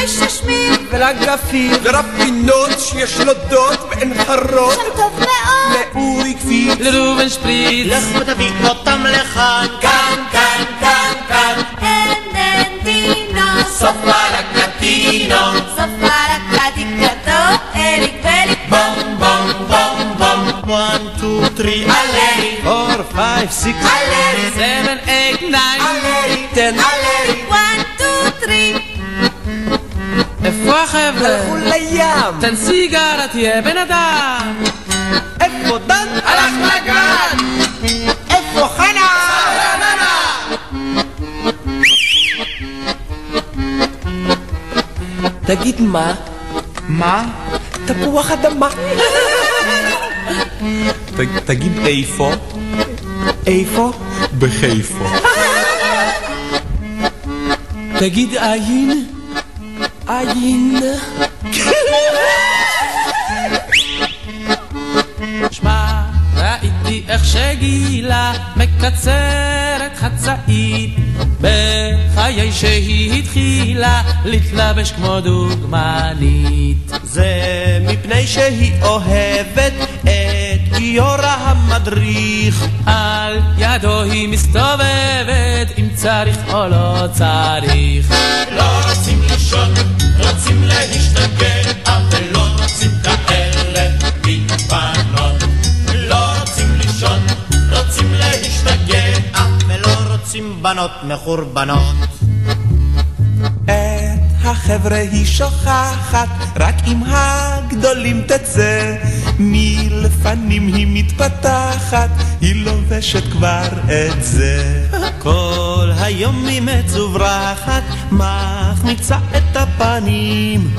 איש השמיר. ולגפיר ורפינות שיש לו דוד ואין חרות שם טוב מאוד. לאורי קפיץ לראובן שפריץ לך ותביא אותם לכאן כאן, כאן, כאן, כאן אנדנטינו. סופה לקטינו סופה לקדיקתו. אליק וליק. בום בום בום בום 1, 2, 3, עלי 4, 5, 6 עלי. 7, 8, 9 10 one, two, three. איפה החבר'ה? הלכו לים תן סיגרה תהיה בן אדם איפה דן? הלך לגן איפה חנה? תגיד מה? מה? תפוח אדמה תגיד איפה? איפה? בחיפה תגיד עין עין. שמע, ראיתי איך שגילה מקצרת חצאית. בחיי שהיא התחילה להתלבש כמו דוגמנית. זה מפני שהיא אוהבת גיורא המדריך. על ידו היא מסתובבת אם צריך או לא צריך. לא רוצים לישון, רוצים להשתגע ולא רוצים כאלה מבנות לא רוצים לישון, רוצים להשתגע ולא רוצים בנות מחורבנות את החבר'ה היא שוכחת, רק עם הגדולים תצא. מלפנים היא מתפתחת, היא לובשת כבר את זה. [LAUGHS] כל היום היא מצוברחת, מחמיצה את הפנים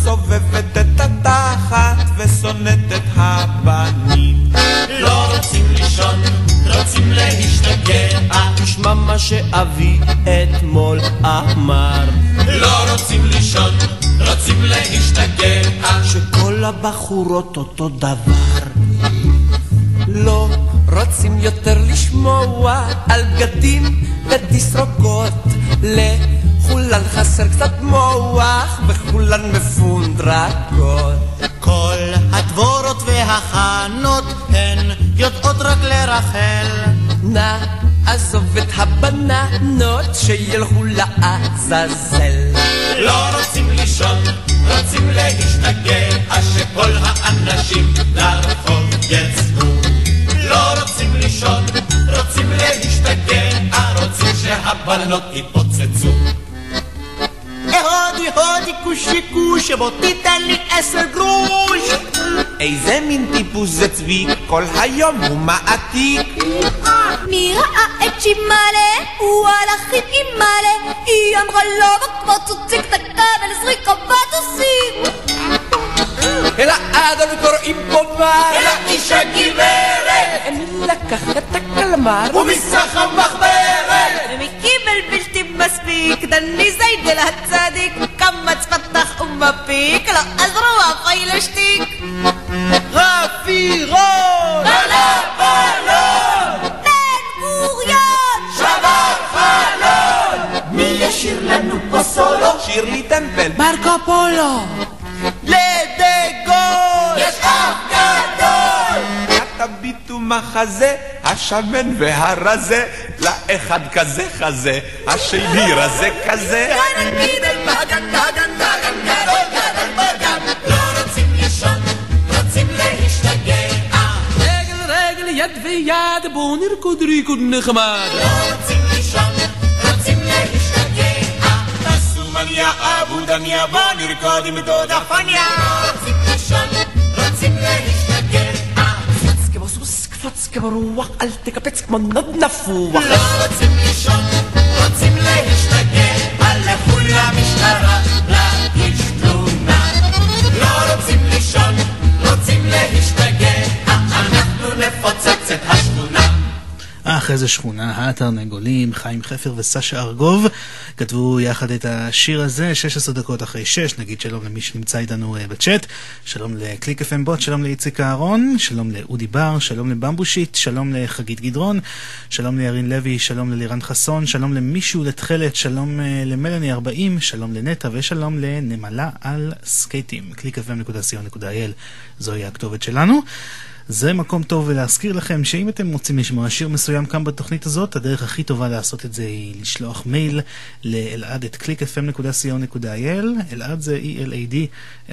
מסובבת את התחת ושונאת את הבנים. לא רוצים לישון, רוצים להשתגע תשמע מה שאבי אתמול אמר לא רוצים לישון, הבחורות אותו דבר. לא רוצים יותר לשמוע על בגדים ותסרוקות. לכולן חסר קצת מוח וכולן מפונדרקות. כל הדבורות והחנות הן יודעות רק לרחל. נא עזוב את הבננות שילכו לעזאזל. לא רוצים לישון, רוצים להשתגע, שכל האנשים לרחוב יצאו. לא רוצים לישון, רוצים להשתגע, רוצים שהבנות יתפוצצו. הודי הודי כושי כושי בוא תיתן לי עשר גרוש איזה מין טיפוס זה צבי, כל היום הוא מעתיק. מי ראה את שימאלה? הוא הלך עם אימאלה היא אמרה לו כמו צוציק דקה ולזריקה בטוסים אל האדון קוראים פה מה? אל האיש הגברת! אני לקח את הקלמר ומסך המחברת! ומי קיבל בלתי מספיק דני זיידל הצדיק קמץ פתח ומפיק לא עזרו אף לשתיק רפי רון! עלה בלון! בן גוריון! שבר חלון! מי ישיר לנו פה סולו? שירלי טמפל מרקו פולו! לדגול! יש אף גדול! תביטו מחזה, השמן והרזה, לאחד כזה חזה, השני רזה כזה. לא יד ויד בואו נרקוד ריקוד נחמד לא רוצים מניה אבו דניה, בוא נרקוד עם דודה פניה. רוצים לישון, רוצים להשתגע. קפץ כמו סוס, קפץ כמו רוח, אל תקפץ כמו נוד נפוח לא רוצים לישון, רוצים להשתגע. אל לכו למשטרה, להגיש תלונה. לא רוצים לישון, רוצים להשתגע. אנחנו נפוצץ את השכונה. אה, אחרי זה שכונה, התרנגולים, חיים חפר וסשה ארגוב כתבו יחד את השיר הזה, 16 דקות אחרי 6, נגיד שלום למי שנמצא איתנו uh, בצ'אט, שלום לקליק FM בוט, שלום לאיציק אהרון, שלום לאודי בר, שלום לבמבושיט, שלום לחגית גדרון, שלום לירין לוי, שלום ללירן חסון, שלום למישהו לתכלת, שלום uh, למלאני 40, שלום לנטע ושלום לנמלה על סקייטים, clickfm.co.il, זוהי הכתובת שלנו. זה מקום טוב להזכיר לכם שאם אתם רוצים לשמוע שיר מסוים כאן בתוכנית הזאת, הדרך הכי טובה לעשות את זה היא לשלוח מייל לאלעד את clickfm.co.il, אלעד זה E-L-A-D,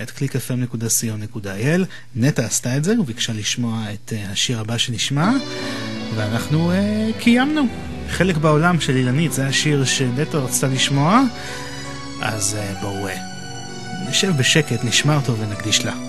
את clickfm.co.il. נטע עשתה את זה וביקשה לשמוע את uh, השיר הבא שנשמע, ואנחנו uh, קיימנו. חלק בעולם של אילנית, זה השיר שנטע רצתה לשמוע, אז uh, בואו uh, נשב בשקט, נשמע אותו ונקדיש לה.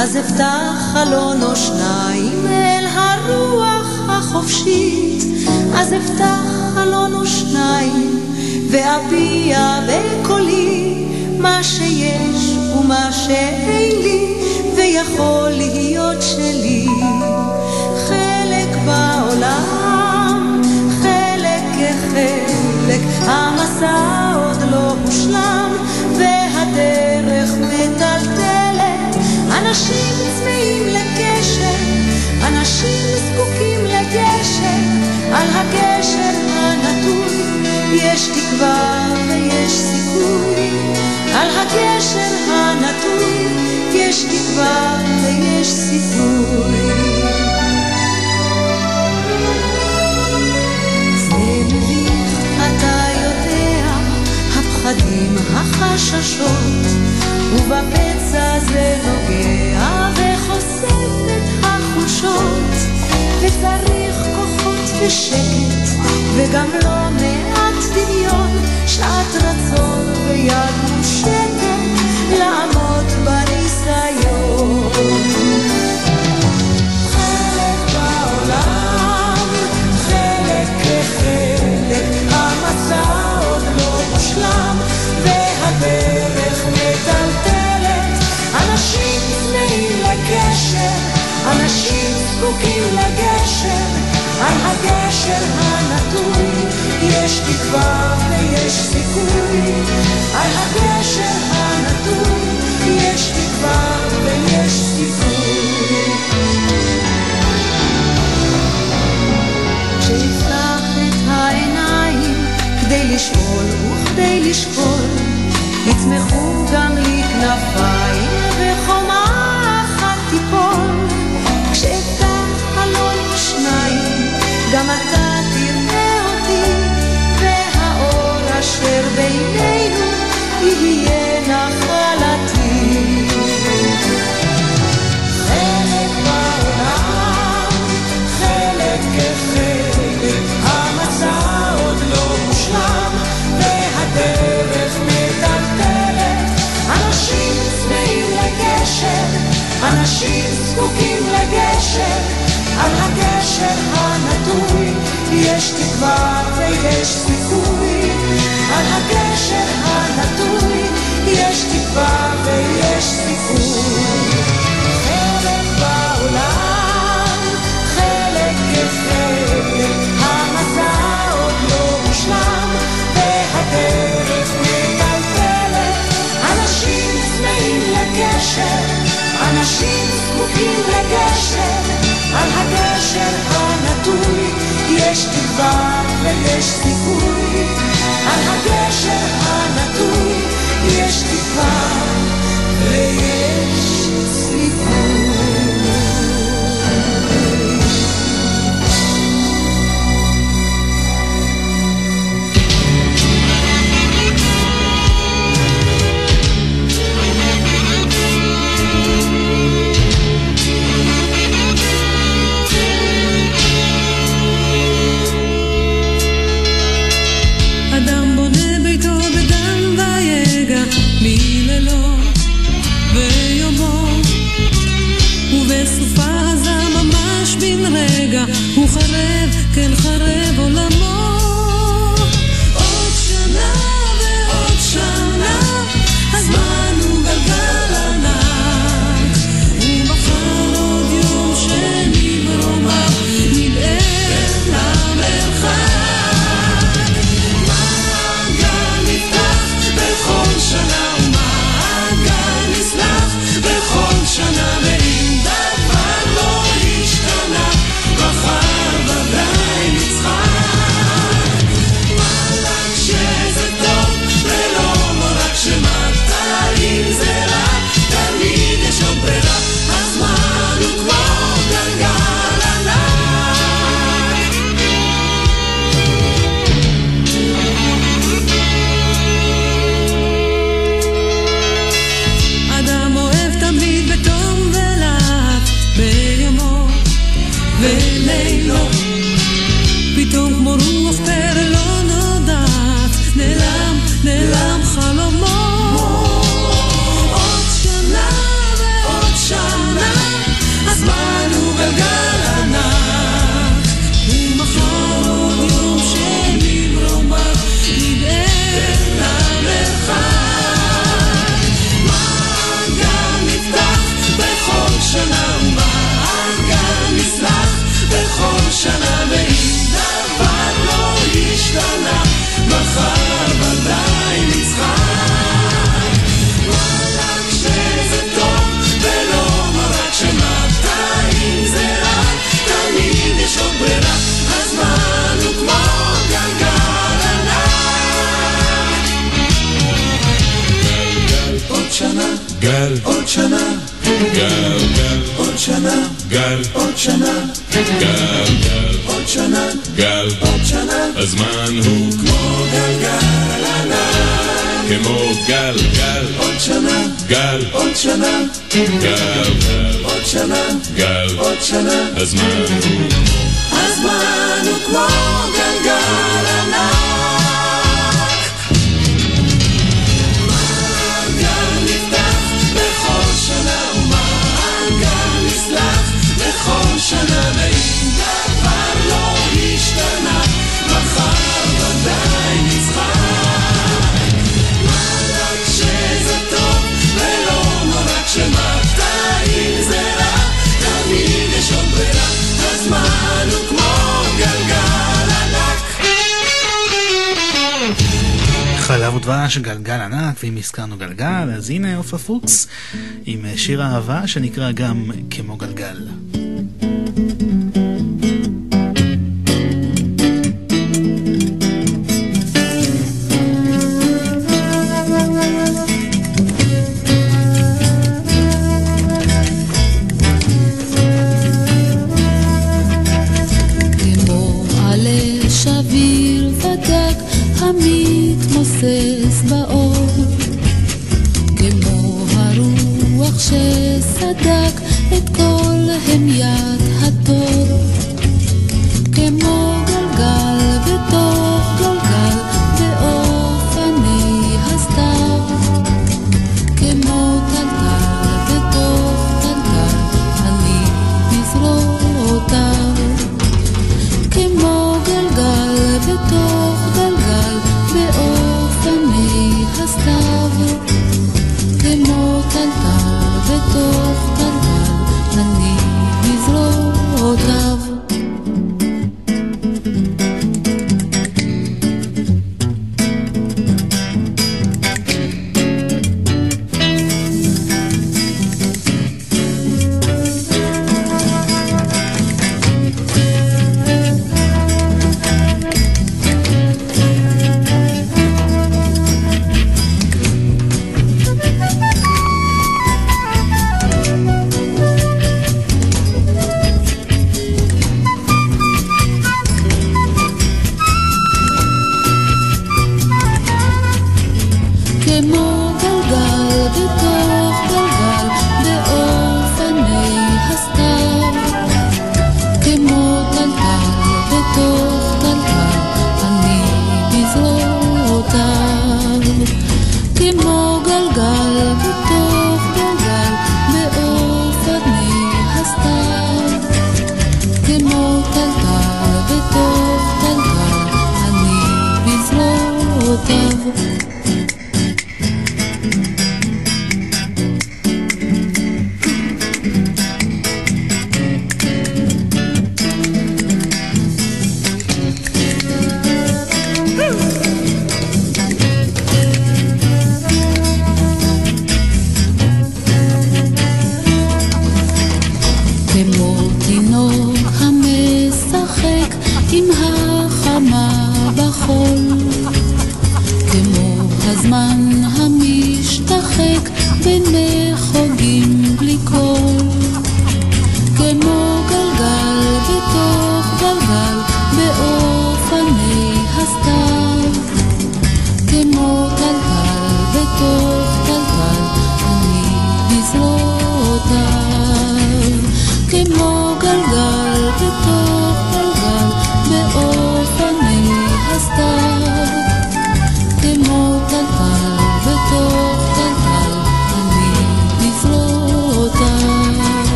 אז אפתח חלון או שניים אל הרוח החופשית, אז אפתח חלון או שניים ואביע בקולי מה שיש ומה שאין לי ויכול להיות שלי. חלק בעולם, חלק כחלק, המסע עוד לא מושלם והדרך מטלטלת. אנשים צמאים לקשר, אנשים זקוקים לגשר, על הגשר הנטוי יש תקווה ויש סיכוי. על הגשר הנטוי יש תקווה ויש סיכוי. הפחדים, החששות, ובפצע זה נוגע וחושף את החולשות, וצריך כוחות ושקט, וגם לא מעט דמיון, שעת רצון ויד מושטת, לעמוד בניסיון. הגשר, אנשים זקוקים לגשר, על הגשר הנטוי. יש תקווה ויש סיכוי, על הגשר הנטוי יש תקווה ויש סיכוי. כשיפתח את העיניים כדי לשאול וכדי לשקול, יצמחו גם לי כנפיים. אנשים זקוקים לגשר, על הגשר הנטוי יש תקווה ויש סיכוי. על הגשר הנטוי יש תקווה ויש סיכוי. Hey מסביב לגשר, על הגשר הנטוי, יש תקווה ויש סיכוי. על הגשר הנטוי, יש תקווה הזמן הוא כמו גלגל ענן, כמו גלגל, עוד שנה, גל, עוד שנה, גלגל, עוד שנה, גל, עוד שנה, הזמן הוא הזמן דבש, גלגל ענק, ואם הזכרנו גלגל, אז הנה עופה פוקס עם אה, שיר אהבה שנקרא גם כמו גלגל.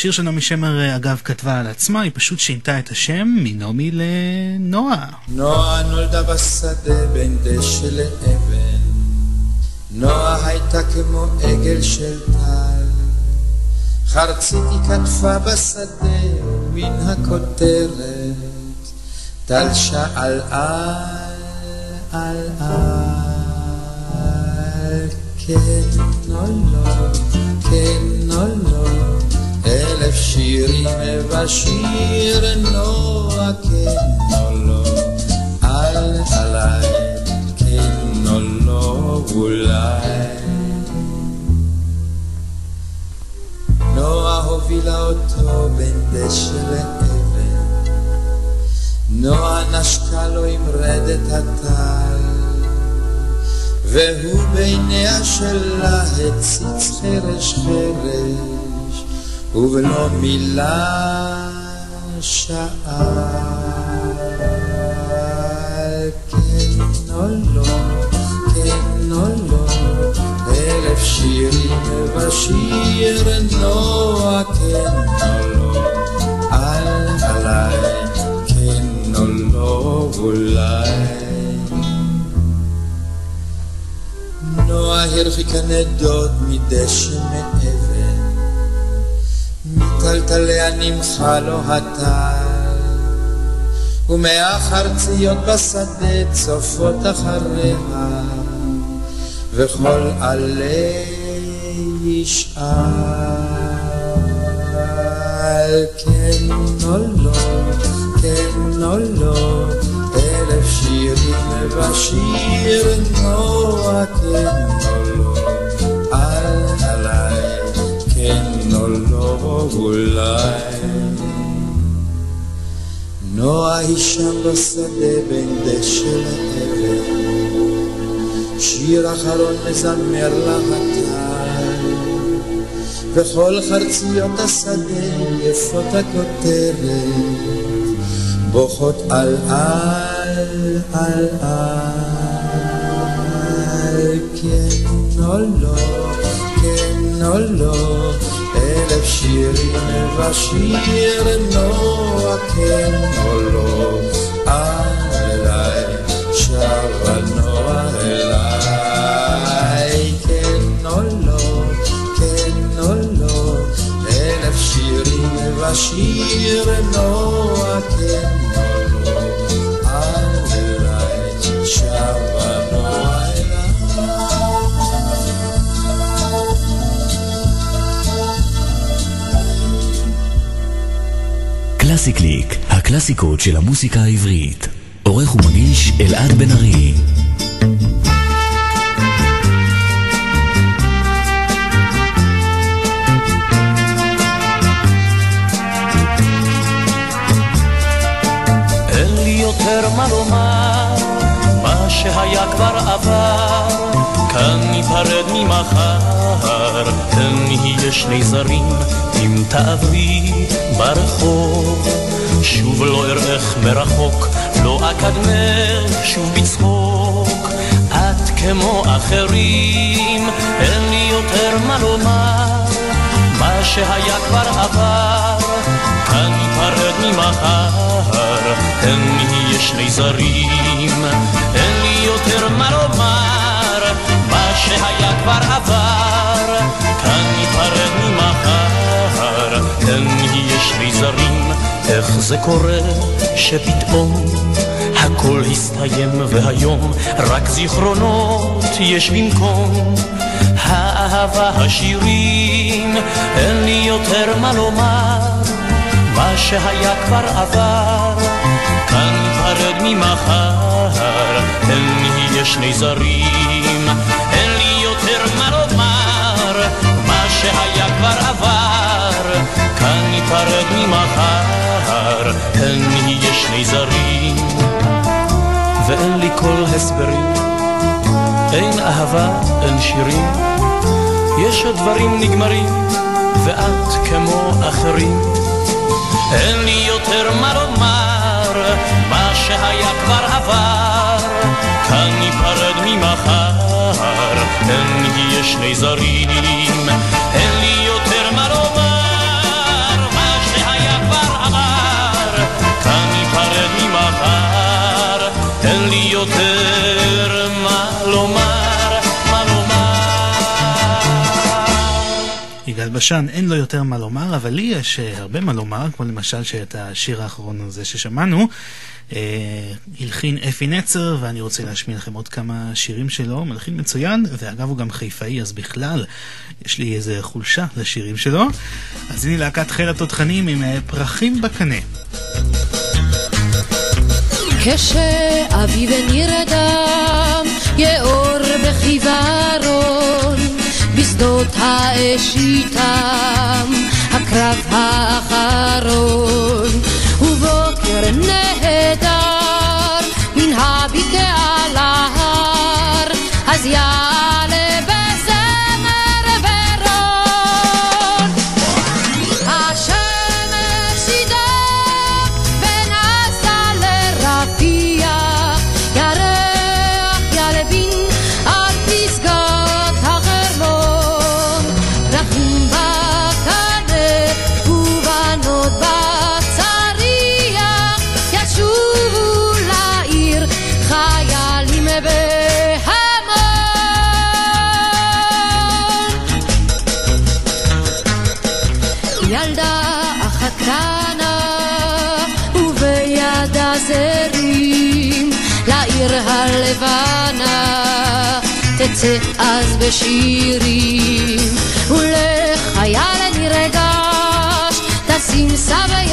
שיר שנעמי שמר אה, אגב כתבה על עצמה, היא פשוט שינתה את השם מנעמי לנועה. נועה נולדה בשדה בין דשא לאבן, נועה הייתה כמו עגל של טל, חרצית היא כתבה בשדה מן הכותרת, טל שאל על ובשיר נועה כן או לא, אל עליי, כן או לא, אולי. נועה הובילה אותו בין דשא לאבן, נועה נשקה לו עם רדת הטל, והוא בעיניה שלה הציץ חרש חרש, ובלא מילה שאל, כן או לא, כן או לא, אלף שירים ובשיר נועה, כן או לא, אל עליי, כן או לא, אולי. נועה הרחיקה נדוד מדשא מאבן, מטלטליה נמחה לו הטל, ומהחרציות בשדה צופות אחריה, וכל עלה ישאל, כן או לא, כן או לא, אלף שירים בשיר נועה, כן או לא, אל עליי, כן או לא, אולי. נועה היא שם בשדה בין דשא לאבן, שיר אחרון מזמר לה הטל, וכל חרציות השדה יפות הכותרת, בוכות על על על על, כן או לא, כן או לא, שירי נבשיר, נוע כן או לא, אליי, שב הנוע אליי, כן או לא, כן או לא, אלף שירים נבשיר, נוע כן קלאסי קליק, הקלאסיקות של המוסיקה העברית. עורך ומגיש אלעד בן ארי. יותר מה לומר, מה שהיה כבר עבר, כאן ניפרד ממחר, כאן נהיה שני זרים, אם תעברי ברחוב, שוב לא אראך מרחוק, לא אקדמך שוב בצחוק, את כמו אחרים, אין לי יותר מה לומר, מה שהיה כבר עבר, כאן ניפרד ממחר, כאן נהיה שני זרים, אין לי יותר מה לומר, שהיה כבר עבר, כאן ניפרד ממחר, כאן נהיה שני זרים, איך זה קורה שפתאום הכל הסתיים והיום רק זיכרונות יש במקום? האהבה השירים, אין לי יותר מה לומר, מה שהיה כבר עבר, כאן ניפרד ממחר, כאן נהיה שני זרים, שהיה כבר עבר, כאן ניפרד ממחר, כאן נהיה שני זרים, ואין לי כל הסברים, אין אהבה, אין שירים, יש הדברים נגמרים, ואת כמו אחרים. אין לי יותר מה לומר, מה שהיה כבר עבר, כאן ניפרד ממחר, כאן נהיה שני זרים. לי יותר מה לומר, מה יגאל בשן, אין לו יותר מה לומר, אבל לי יש אה, הרבה מה לומר, כמו למשל שאת השיר האחרון הזה ששמענו, אה, הלחין אפי נצר, ואני רוצה להשמיע לכם עוד כמה שירים שלו, מלחין מצוין, ואגב הוא גם חיפאי, אז בכלל, יש לי איזה חולשה לשירים שלו. אז הנה להקת חיל התותחנים עם אה, פרחים בקנה. כשאביב נרדם, יאור בחיוורון, בשדות האש איתם, הקרב האחרון, ובוקר נהדר, מן הבקעה להר, אז יעלה אז בשירים ולחייל נרגש תשים סביון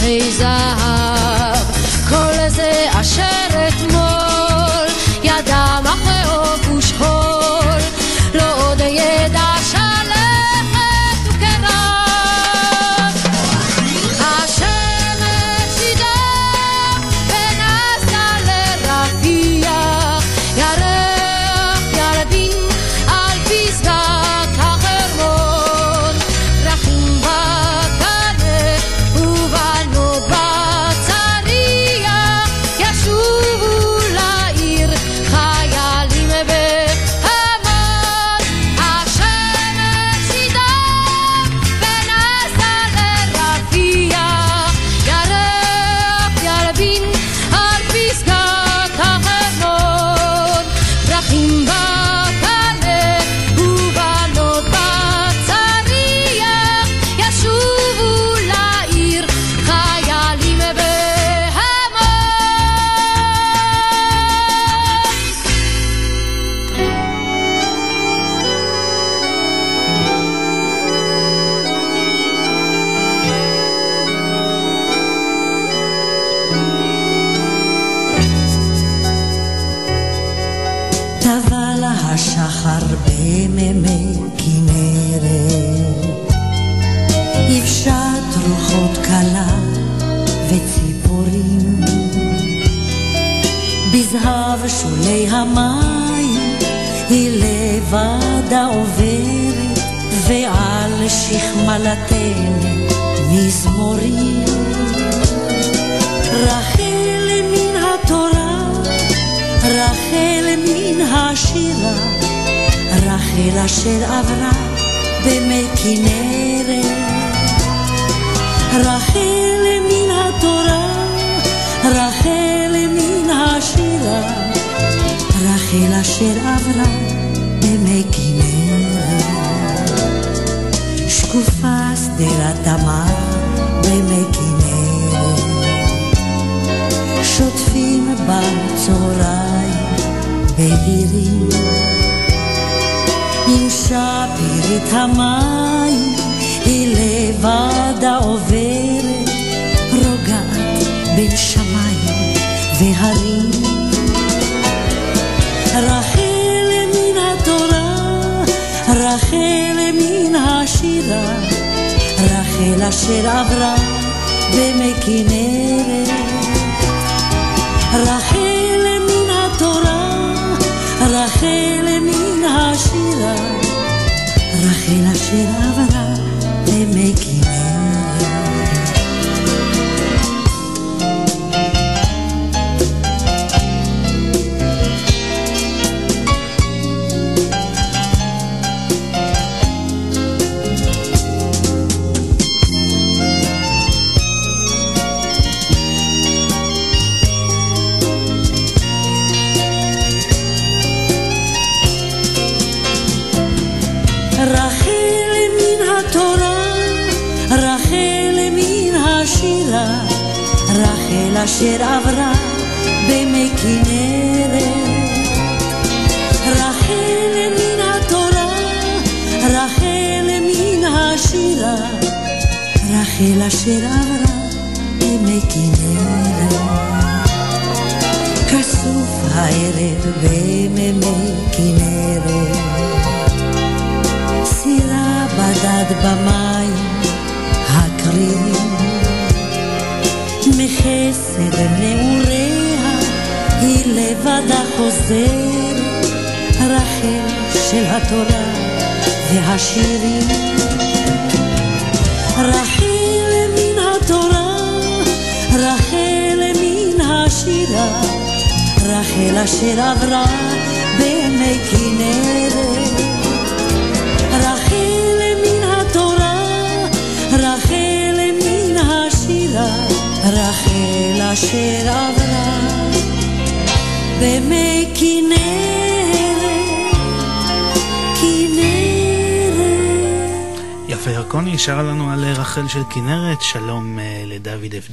פרחי זהב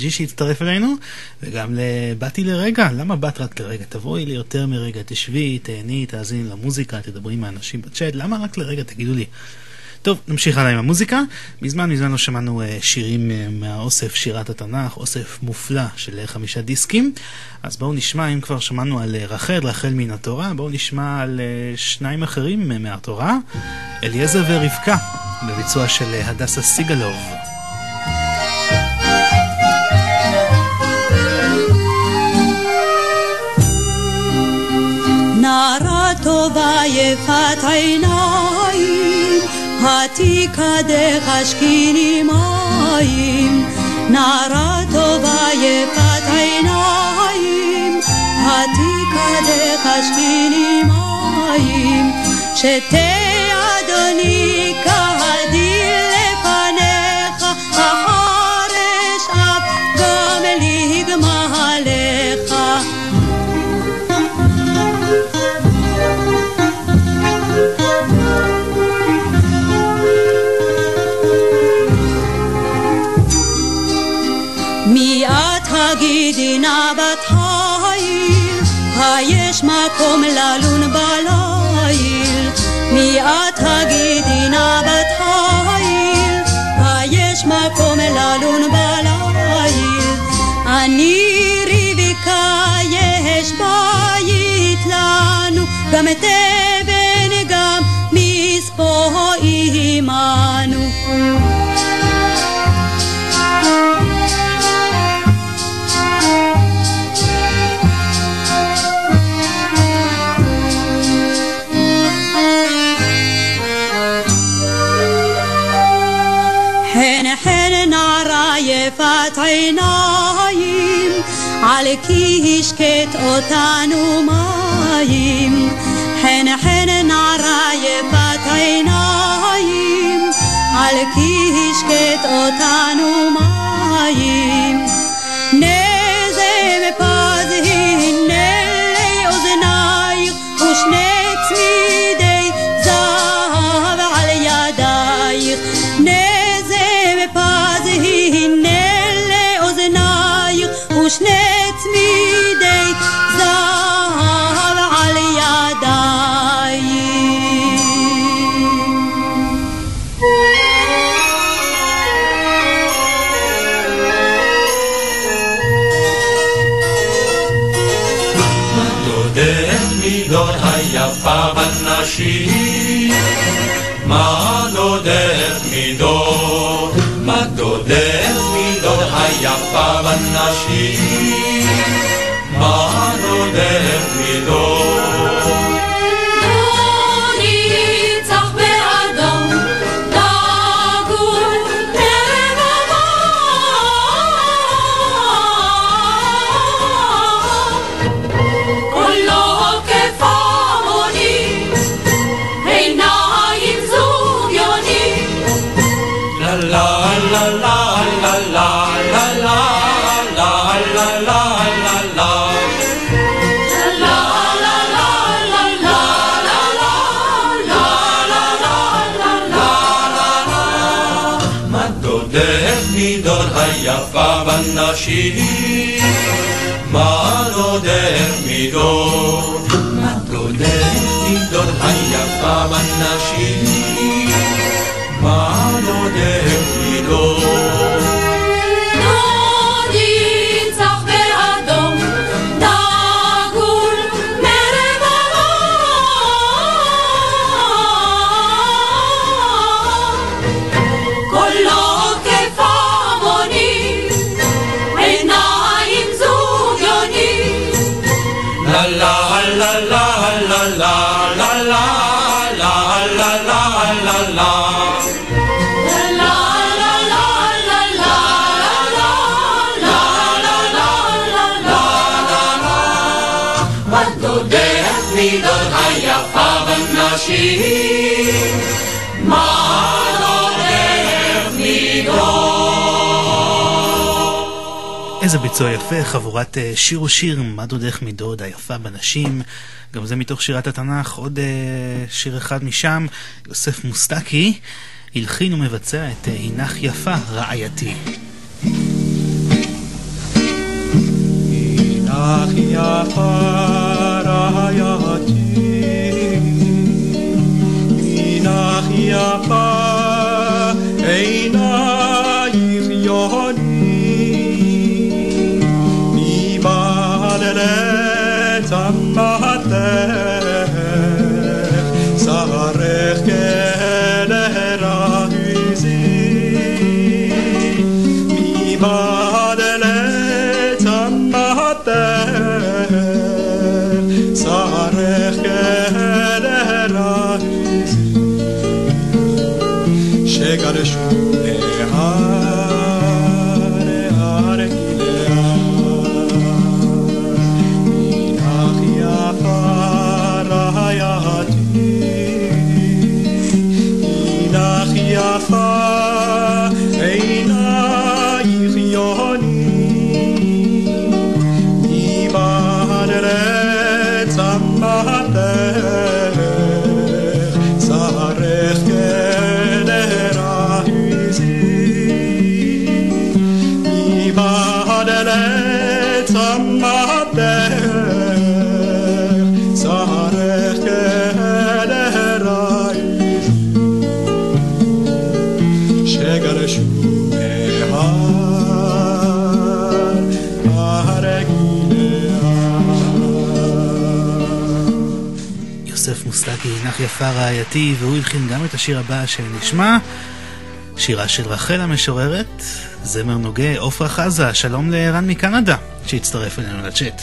ג'י שהצטרף אלינו, וגם לבאתי לרגע. למה באת רק לרגע? תבואי לי יותר מרגע, תשבי, תהני, תאזיני למוזיקה, תדברי עם האנשים בצ'אט. למה רק לרגע? תגידו לי. טוב, נמשיך הלאה עם המוזיקה. מזמן מזמן לא שמענו אה, שירים אה, מהאוסף שירת התנ"ך, אוסף מופלא של אה, חמישה דיסקים. אז בואו נשמע, אם כבר שמענו על רחל, רחל מן התורה, בואו נשמע על שניים אחרים מהתורה, אליעזר ורבקה, בביצוע של הדסה סיגלוב. טובה יפת עיניים, התיקדך השקיני מים. נערה טובה יפת עיניים, התיקדך השקיני מים. שתה אדוני כאן כי השקט אותנו מים. חן חן נערה יפת עיניים, על כי השקט אותנו מים. בת נשים, מה נודד? השני, מה רודף מדור? מה רודף מדור היפה מנה שלי? איזה ביצוע יפה, חבורת אה, שיר ושיר, דודך מדוד היפה בנשים. גם זה מתוך שירת התנ"ך, עוד אה, שיר אחד משם, יוסף מוסטקי, הלחין ומבצע את אה, הנך יפה רעייתי. לך יפה רעייתי, יפה עינייך יוני, מבעד לצמתך, שרך הנך יפה רעייתי, והוא הלחין גם את השיר הבא שנשמע, שירה של רחל המשוררת, זמר נוגה, עפרה חזה, שלום לערן מקנדה, שהצטרף אלינו לצ'אט.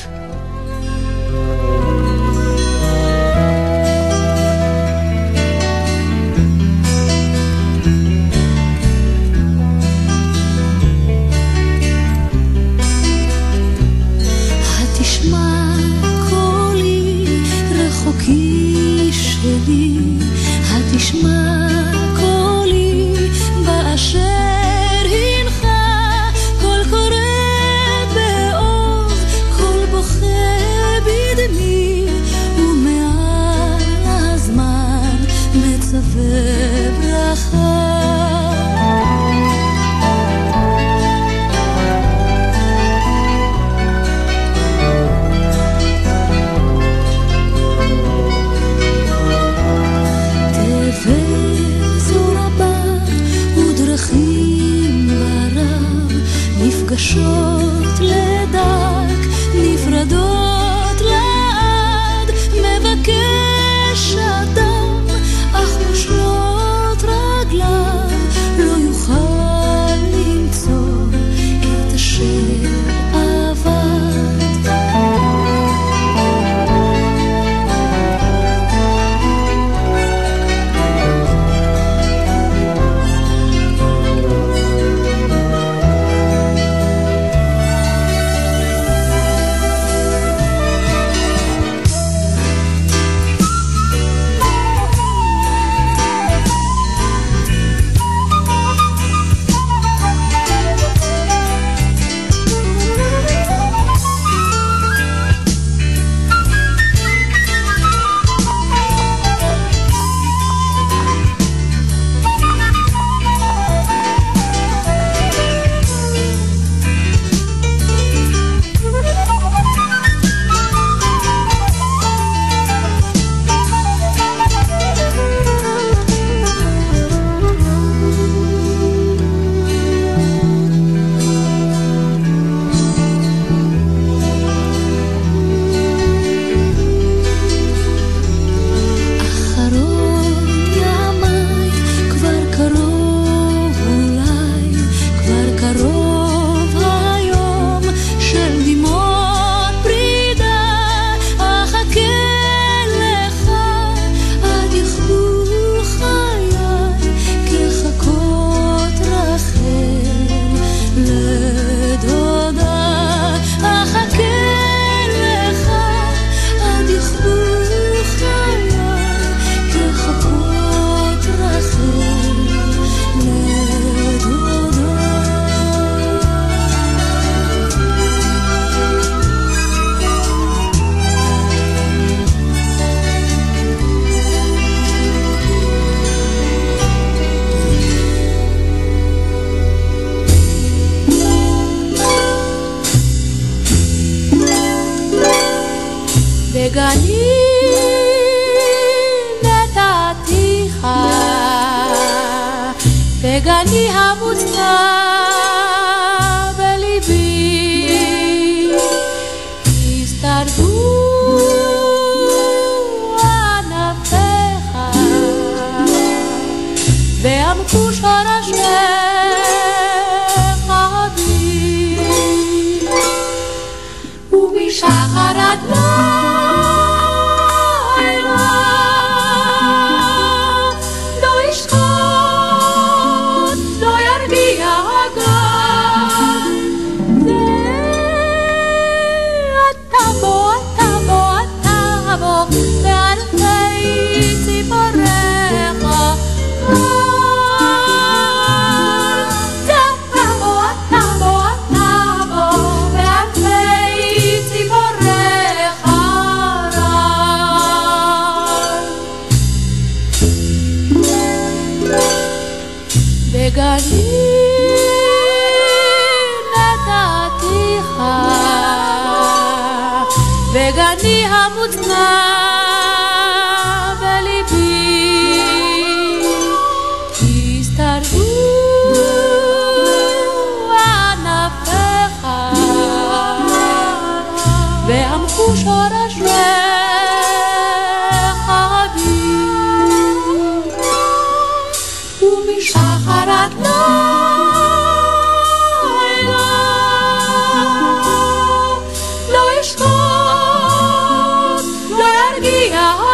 ahora.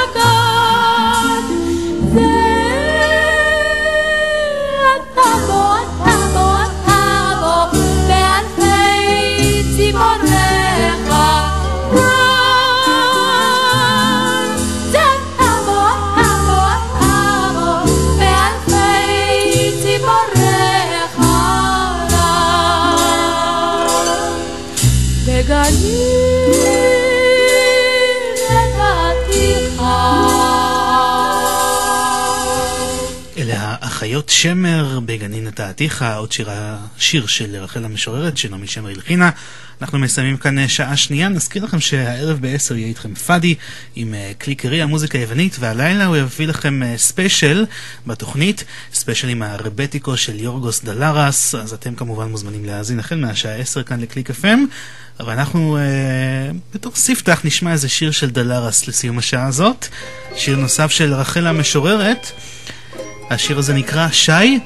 חיה סמיר בגני נטעתיך, עוד שירה, שיר של רחל המשוררת שנעמי שמר הלחינה. אנחנו מסיימים כאן אה, שעה שנייה, נזכיר לכם שהערב בעשר יהיה איתכם פאדי עם אה, קליקרי המוזיקה היוונית, והלילה הוא יביא לכם אה, ספיישל בתוכנית, ספיישל עם רבטיקו של יורגוס דלרס, אז אתם כמובן מוזמנים להאזין החל מהשעה 10 כאן לקליק FM. אבל אנחנו אה, בתור ספתח נשמע איזה שיר של דלרס לסיום השעה הזאת. שיר נוסף של רחל המשוררת. השיר הזה נקרא שי.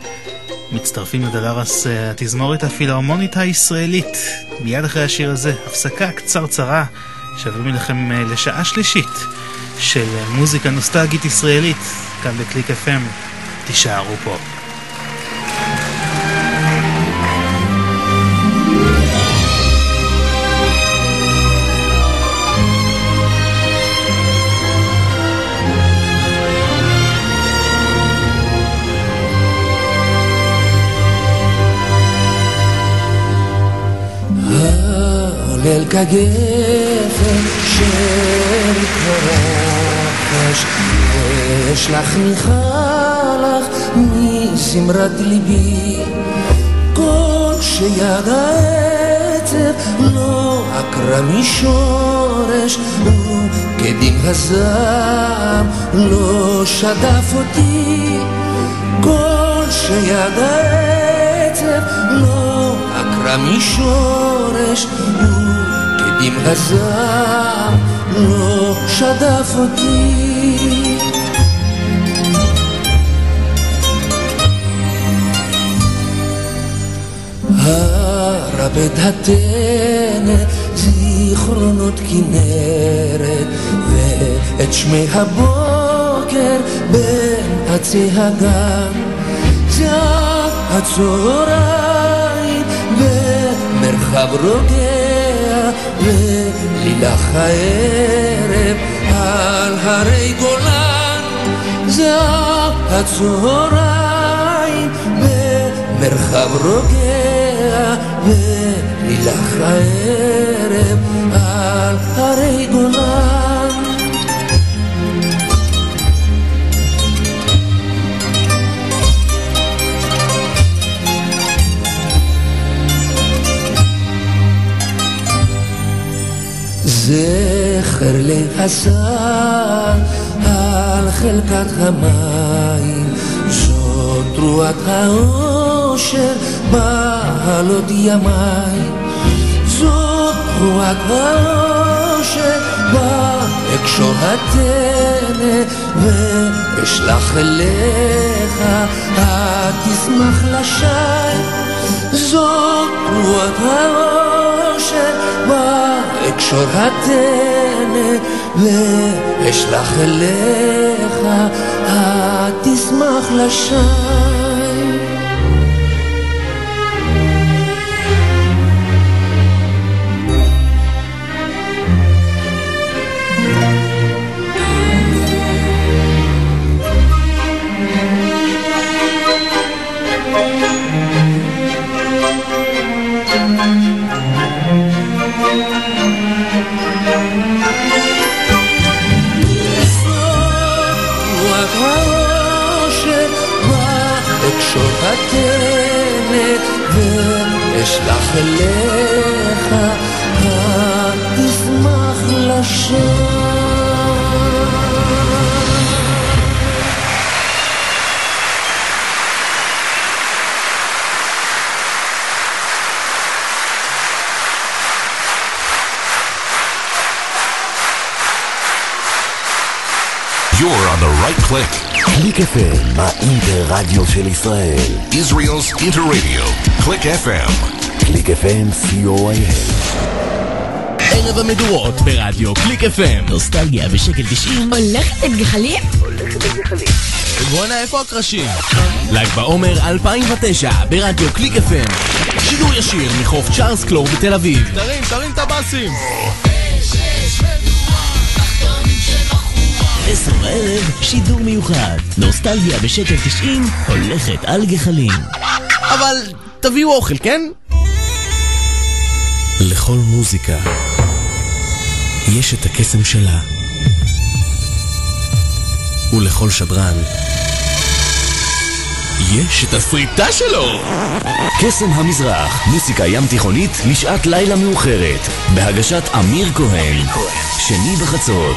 מצטרפים לדלרס אה, התזמורת הפילהרמונית הישראלית. מיד אחרי השיר הזה, הפסקה קצרצרה, שעברים לכם אה, לשעה שלישית של מוזיקה נוסטלגית ישראלית, כאן בקליק FM. תישארו פה. העולל כגפן של כורש, אשלח ניחלך משמרת ליבי, כל שיד העצב לא עקרה משורש, וכדין הזעם לא שדף אותי, כל שיד העצב לא עקרה משורש, וכדין הזעם לא שדף אותי. הרבד הטנא, זיכרונות כנרת, ואת שמי הבוקר בין עצי הגן. זה הצהריים במרחב רוגע, ולילך הערב על הרי גולן. זה הצהריים במרחב רוגע, ולילך הערב על הרי גולן. זכר להסר על חלקת המים, זאת תרועת האושר בעלות ימיי. זאת תרועת האושר באקשור הטנא, ואשלח אליך, התשמח לשי. זאת תרועת האושר בהקשור הטנא, ואשלח אליך, התשמח לשי. בהקשור הטנא, ואשלח אליך, התשמח לשם. You're on the right click. קליק FM, האינטר-רדיו של ישראל. Israel's Interradio. Click FM. קליק FM, co.il. ערב המדורות ברדיו קליק FM. נוסטלגיה בשקל 90. הולכת על גחלים? בואנה, איפה הקרשים? ל"ג בעומר 2009 ברדיו קליק FM. שידור ישיר מחוף צ'ארלס קלור בתל אביב. תרים, תרים את הבאסים! בערב, שידור מיוחד. נוסטלגיה בשקל 90 הולכת על גחלים. אבל תביאו אוכל, כן? לכל מוזיקה יש את הקסם שלה. ולכל שדרן יש את הסריטה שלו! קסם המזרח, מוסיקה ים תיכונית לשעת לילה מאוחרת, בהגשת אמיר כהן, שני בחצות.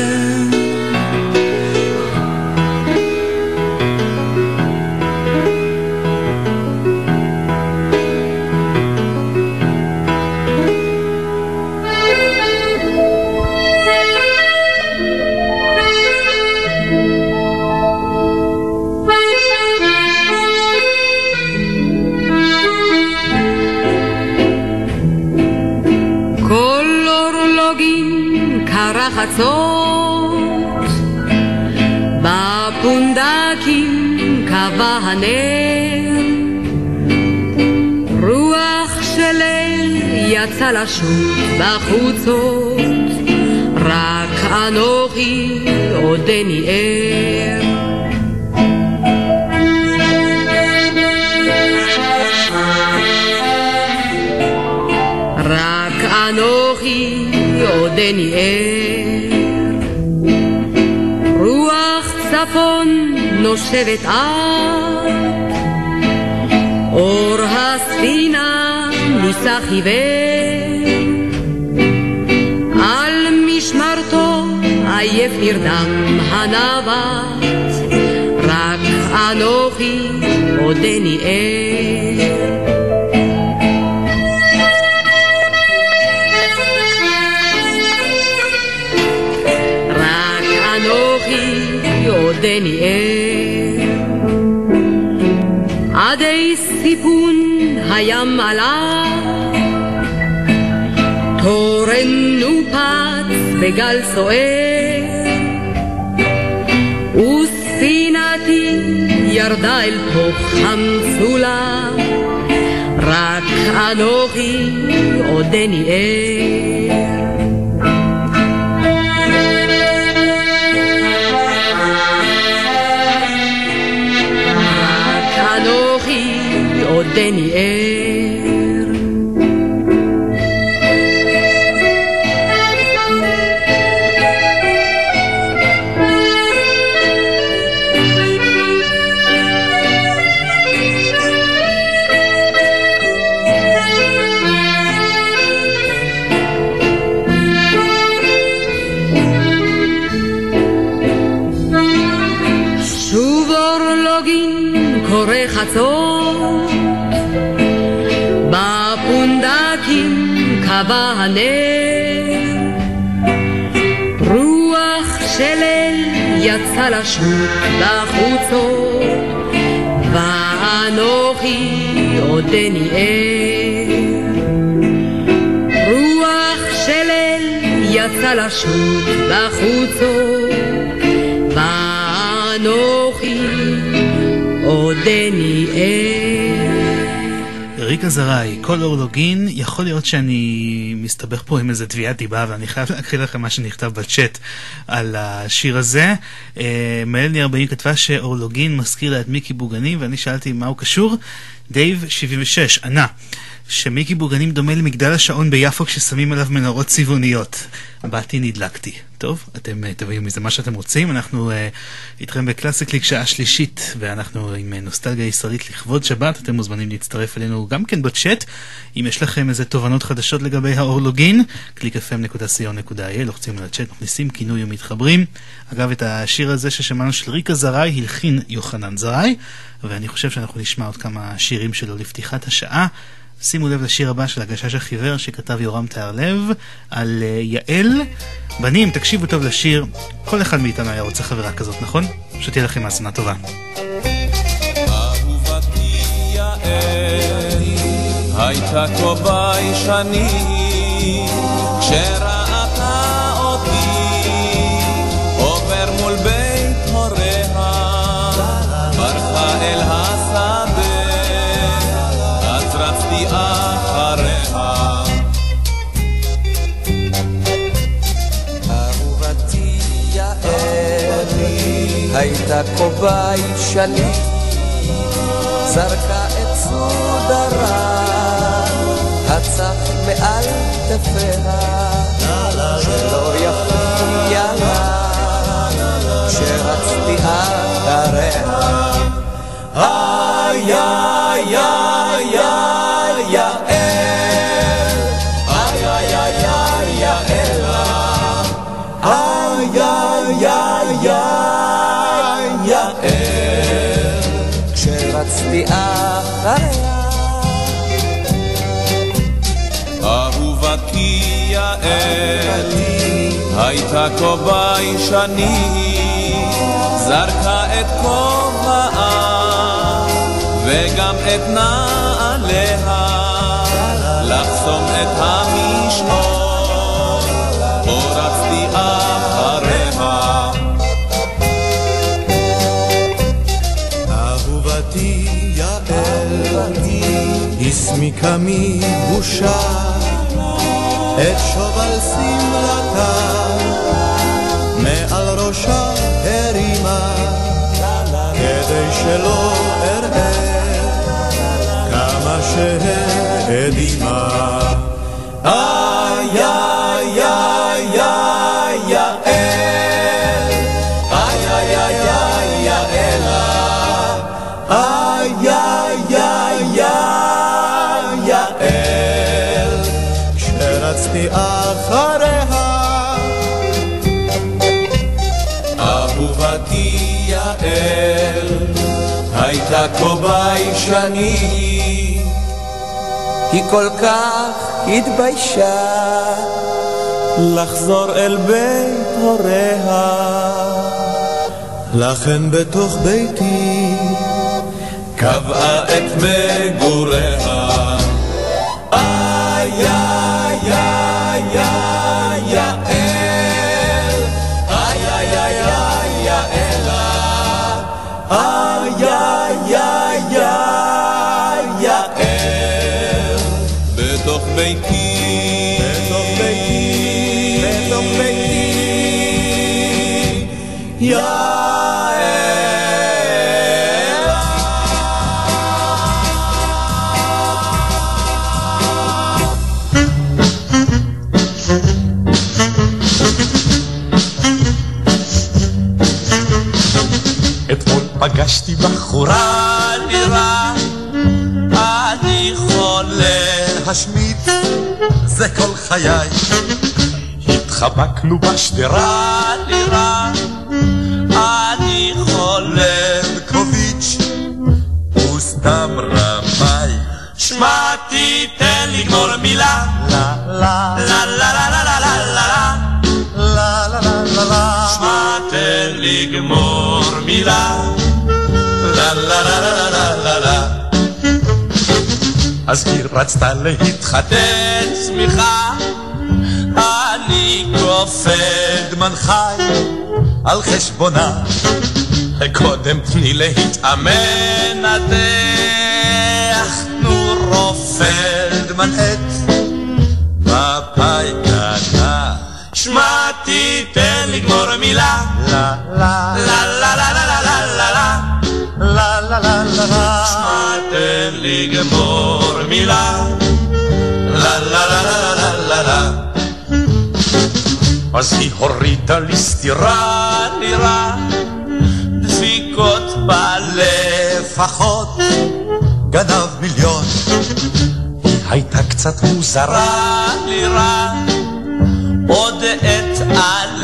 קרחצות, בפונדקים קבע הנר, רוח של ליל יצא לשוט בחוצות, רק אנוכי עודני ער. רק אנוכי עודני ער. נושבת את, אור הספינה נישא חיוור. על משמרתו עייף נרדם הנווט, רק אנוכי עודני ער. רק סיפון הים עלה, תורן נופץ בגל סוער, וספינתי ירדה אל תוך המצולה, רק אנוכי עודני ער. עודני ער. יצא לשוט בחוצות, ואנוכי עודני ער. רוח של ליל יצא לשוט בחוצות, ואנוכי עודני ער. ריקה זרעי, כל אורלוגין, יכול להיות שאני מסתבך פה עם איזה תביעת דיבה, ואני חייב להקריא לכם מה שנכתב בצ'אט על השיר הזה. אה, מלני 40 כתבה שאורלוגין מזכיר לה את מיקי בוגנים, ואני שאלתי מה הוא קשור. דייב 76 ענה שמיקי בוגנים דומה למגדל השעון ביפו כששמים עליו מנורות צבעוניות. באתי, נדלקתי. טוב, אתם אה, תבינו מזה מה שאתם רוצים. אנחנו אה, איתכם בקלאסי קליק שעה שלישית, ואנחנו עם אה, נוסטלגיה ישראלית לכבוד שבת. אתם מוזמנים להצטרף אלינו גם כן בצ'אט. אם יש לכם איזה תובנות חדשות לגבי האורלוגין, www.clickfm.co.il, לוחצים על הצ'אט, מכניסים כינוי ומתחברים. אגב, את השיר הזה ששמענו של ריקה זרעי הלחין יוחנן זרעי, ואני חושב שאנחנו נשמע עוד כמה שירים שלו לפתיחת השעה. שימו לב לשיר הבא של הגשש החיוור שכתב יורם תהרלב על uh, יעל. בנים, תקשיבו טוב לשיר. כל אחד מאיתנו היה רוצה חברה כזאת, נכון? שתהיה לכם האזנה טובה. הייתה כה ביישנית כשראתה כה ביישנית זרקה את סודרה הצף מעל כתפיה שלא יפתיע לה כשרצתי אחריה איי איי איי כשרצתי אחריה אהובתי יעל הייתה כה ביישנית זרקה את כובעה וגם את נעליה לחסום את המשעול בו רצתי אחריה הסמיקה מבושה את שובל שמלתה, מעל ראשה הרימה, כדי שלא אראה כמה שהאדימה. הייתה כה ביישנית היא כל כך התביישה לחזור אל בית הוריה לכן בתוך ביתי קבעה את מגוריה. פגשתי בחורה נראה, אני חולה. השמיט, זה כל חיי. התחבקנו בשדרה נראה, אני חולה. קוביץ', הוא סתם רמאי. שמע תיתן לגמור מילה, לה לה לה לה לה לה לה לה. לה לה לה לה לה. שמע תן לגמור מילה אז היא רצתה להתחתן, סמיכה, אני כופד מנחי על חשבונה. קודם תני להתאמן, נתח, נו רופד מנהט, מפאי קטנה. שמע, תיתן לגמור מילה. לה לה לה לה לה לה לה. שמע תן לי גמור מילה. לה לה לה לה לה לה לה. אז היא הורידה לי סטירה נראה, דפיקות בה לפחות, גנב מיליון. היא הייתה קצת מוזרה נראה, עוד את על...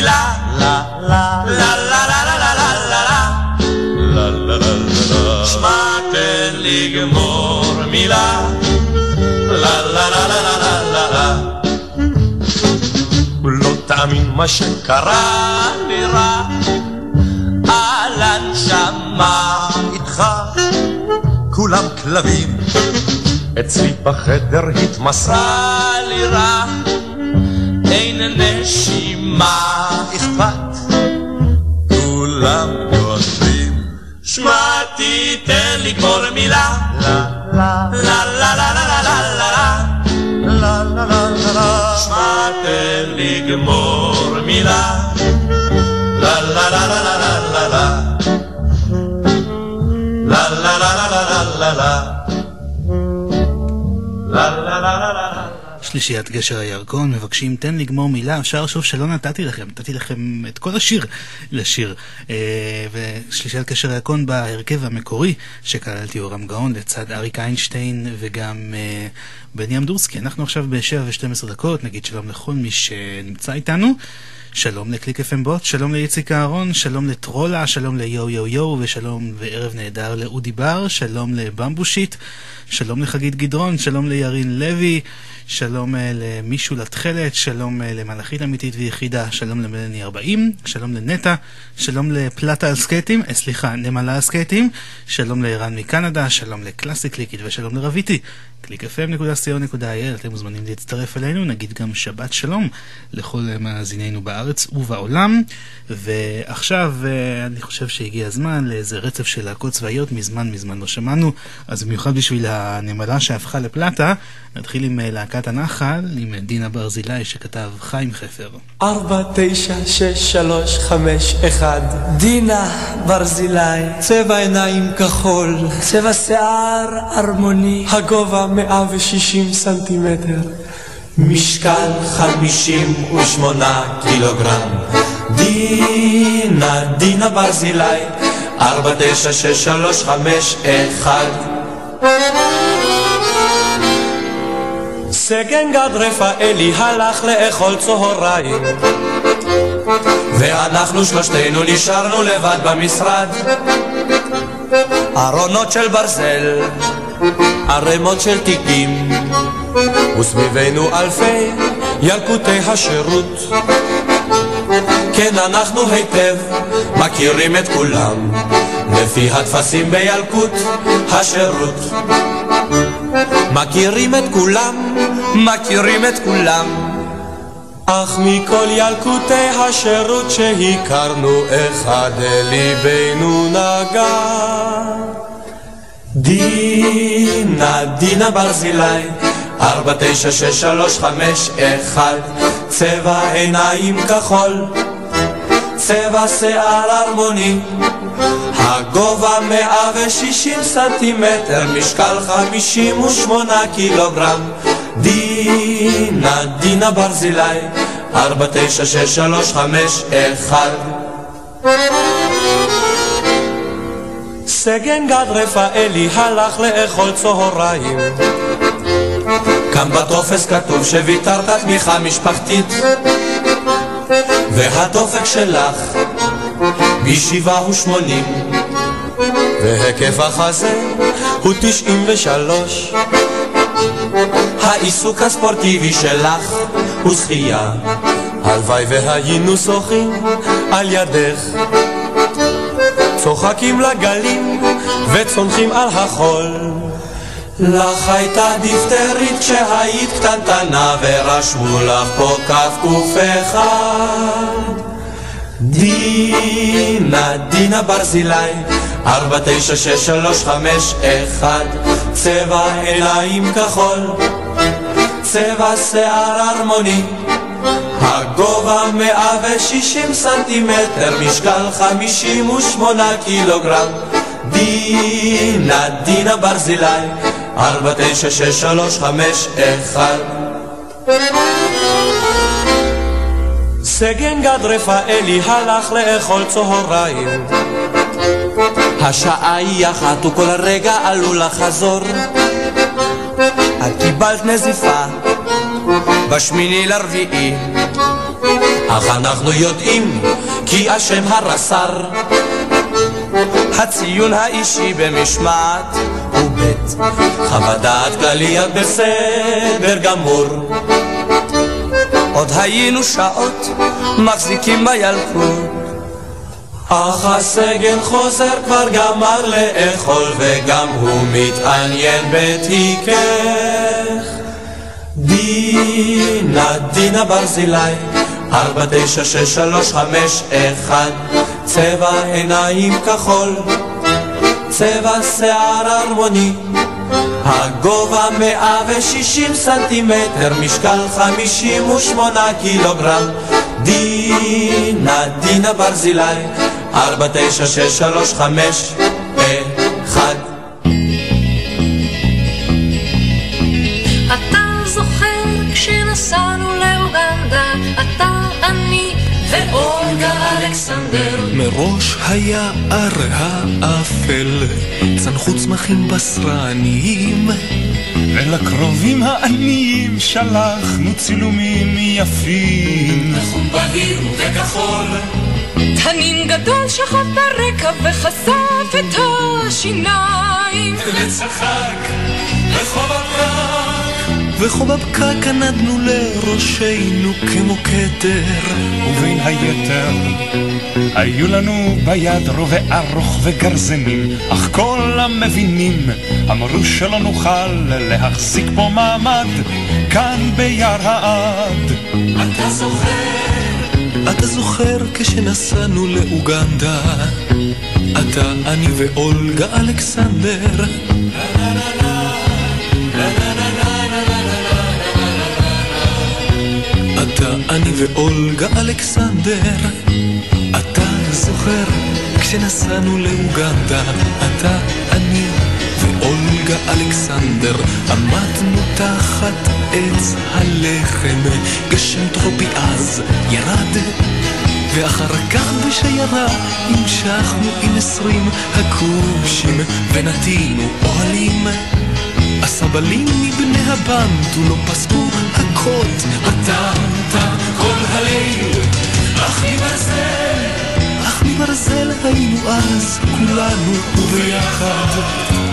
לגמור מילה, לה לה לה לה לה לה לה לה לה לה לה לה לה שמע תן לגמור מילה, לה לה לה לה לה לה לה לה לא תאמין מה שקרה נראה על הנשמה איתך כולם כלבים אצלי בחדר התמסרה לי רע נשימה אכפת כולם גונבים שמע תיתן לגמור מילה לה לה לה לה לה לה לה לה לה לה לה שמע תן לגמור מילה לה לה לה לה לה לה לה לה לה לה לה לה לה לה לה לה שלישיית גשר הירקון מבקשים תן לגמור מילה, אפשר לחשוב שלא נתתי לכם, נתתי לכם את כל השיר לשיר. אה, ושלישיית גשר הירקון בהרכב המקורי שכלל את יורם גאון לצד אריק איינשטיין וגם אה, בני אמדורסקי. אנחנו עכשיו ב-7 ו-12 דקות, נגיד שלום לכל מי שנמצא איתנו. שלום לקליק FM בוט, שלום לאיציק אהרון, שלום לטרולה, שלום ליו יו יו ושלום וערב נהדר לאודי בר, שלום לבמבושיט, שלום לחגית גדרון, שלום לירין לוי, שלום אה, למישהו לתכלת, שלום אה, למלאכית אמיתית ויחידה, שלום למלני 40, שלום לנטע, שלום לפלטה על סקייטים, אה, סליחה, נמלה על סקייטים, שלום לערן מקנדה, שלום לקלאסי קליקית ושלום לרביטי. www.clickfm.co.il אתם מוזמנים להצטרף אלינו, נגיד גם שבת שלום לכל מאזינינו בארץ ובעולם. ועכשיו אני חושב שהגיע הזמן לאיזה רצף של להקות צבאיות, מזמן מזמן לא שמענו, אז במיוחד בשביל הנמלה שהפכה לפלטה, נתחיל עם להקת הנחל, עם דינה ברזילי שכתב חיים חפר. ארבע, תשע, שש, שלוש, חמש, אחד. דינה ברזילי, צבע עיניים כחול, צבע שיער ארמוני, הגובה 160 סנטימטר. משקל 58 קילוגרם. דינה, דינה ברזילי, ארבע, תשע, שש, שלוש, חמש, אחד. סגן גד רפאלי הלך לאכול צהריים ואנחנו שלושתנו נשארנו לבד במשרד ארונות של ברזל, ערימות של תיקים וסביבנו אלפי ילקוטי השירות כן אנחנו היטב מכירים את כולם לפי הטפסים בילקוט השירות מכירים את כולם, מכירים את כולם. אך מכל ילקוטי השירות שהכרנו, אחד ליבנו נגע. דינה, דינה ברזילי, ארבע, תשע, שש, שלוש, חמש, אחד, צבע עיניים כחול, צבע שיער הרמוני, הגובה 160 סנטימטר, משקל 58 קילוגרם. דינה, דינה ברזילי, 4, 9, 6, 3, 5, 1. סגן גד רפאלי הלך לאכול צהריים. כאן בטופס כתוב שוויתרת תמיכה משפחתית. והדופק שלך משבעה הוא שמונים. והיקף החזה הוא תשעים ושלוש. העיסוק הספורטיבי שלך הוא שחייה. הלוואי והיינו שוחים על ידך. צוחקים לגלים וצונחים על החול לך הייתה דיפטרית כשהיית קטנטנה ורשמו לך פה כף קוף אחד דינה, דינה ברזילי, ארבע, תשע, שש, שלוש, חמש, אחד, צבע עיניים כחול, צבע שיער הרמוני, הג... הגובה 160 סנטימטר, משקל 58 קילוגרם. דינה, דינה ברזילי, 496351 סגן גד רפאלי הלך לאכול צהריים. השעה היא אחת וכל רגע עלול לחזור. את קיבלת נזיפה בשמיני לרביעי. אך אנחנו יודעים כי אשם הרס"ר הציון האישי במשמעת הוא ב' חוות דעת כללי בסדר גמור. עוד היינו שעות מחזיקים בילקוט. אך הסגן חוזר כבר גמר לאכול וגם הוא מתעניין בתיקך. דינה, דינה ברזילי, ארבע תשע שש שלוש חמש אחד. צבע עיניים כחול, צבע שיער הרמוני הגובה 160 סנטימטר, משקל 58 קילוגרם. דינה, דינה ברזילי, 496351 אתה זוכר כשנסענו לאוגנדה, אתה, ואולגה אלכסנדר. מראש היער האפל צנחו צמחים בשרניים ולקרובים העניים שלחנו צילומים יפים. חום בהיר וכחול. תנין גדול שכב ברקע וחשף את השיניים. וצחק רחוב הברק. וחוב הפקק ענדנו לראשינו כמו כתר. ובין היתר היו לנו ביד רובה ארוך וגרזנים אך כל המבינים אמרו שלא נוכל להחזיק פה מעמד כאן ביער העד. אתה זוכר אתה זוכר כשנסענו לאוגנדה? אתה, אני ואולגה אלכסנדר אני ואולגה אלכסנדר אתה זוכר? כשנסענו לאוגנדה אתה, אני ואולגה אלכסנדר עמדנו תחת עץ הלחם. גשם טרופי אז ירד ואחר כך בשיירה המשכנו עם עשרים הכושים ונטינו אוהלים הסבלים מבני הבנטו לא פסקו הקוד הטמת כל הליל אך מברזל. אך מברזל היינו אז כולנו וביחד.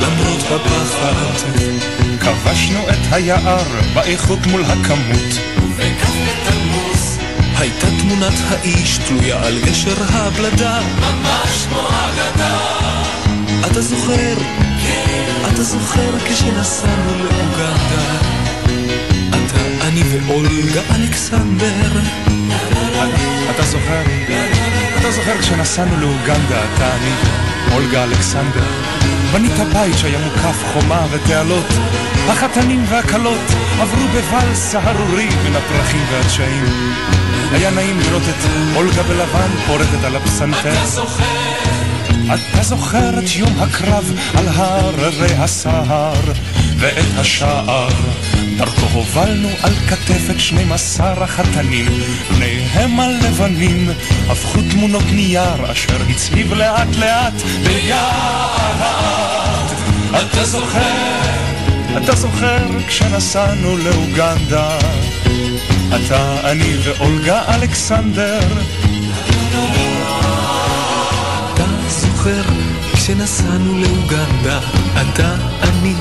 למרות הפחד כבשנו את היער באיכות מול הכמות. וכף בתמוז. הייתה תמונת האיש תלויה על גשר הבלדה. ממש כמו אגדה אתה זוכר? אתה זוכר כשנסענו לאוגנדה? אתה, אני ואולגה אלכסנדר אתה זוכר? אתה זוכר כשנסענו לאוגנדה, אתה, אני, אולגה אלכסנדר? בנית בית שהיה מוקף חומה ותעלות. החתנים והכלות עברו בוואלס סהרורי בין הפרחים והדשאים. היה נעים לראות את אולגה בלבן פורטת על הפסנתר. אתה זוכר? אתה זוכר את יום הקרב על הררי הסהר ואת השער דרכו הובלנו על כתף את שנים עשר החתנים פניהם הלבנים הפכו תמונות נייר אשר הצליב לאט לאט ביעד אתה זוכר, אתה זוכר כשנסענו לאוגנדה? אתה, אני ואולגה אלכסנדר זוכר כשנסענו לאוגנדה, אתה, אני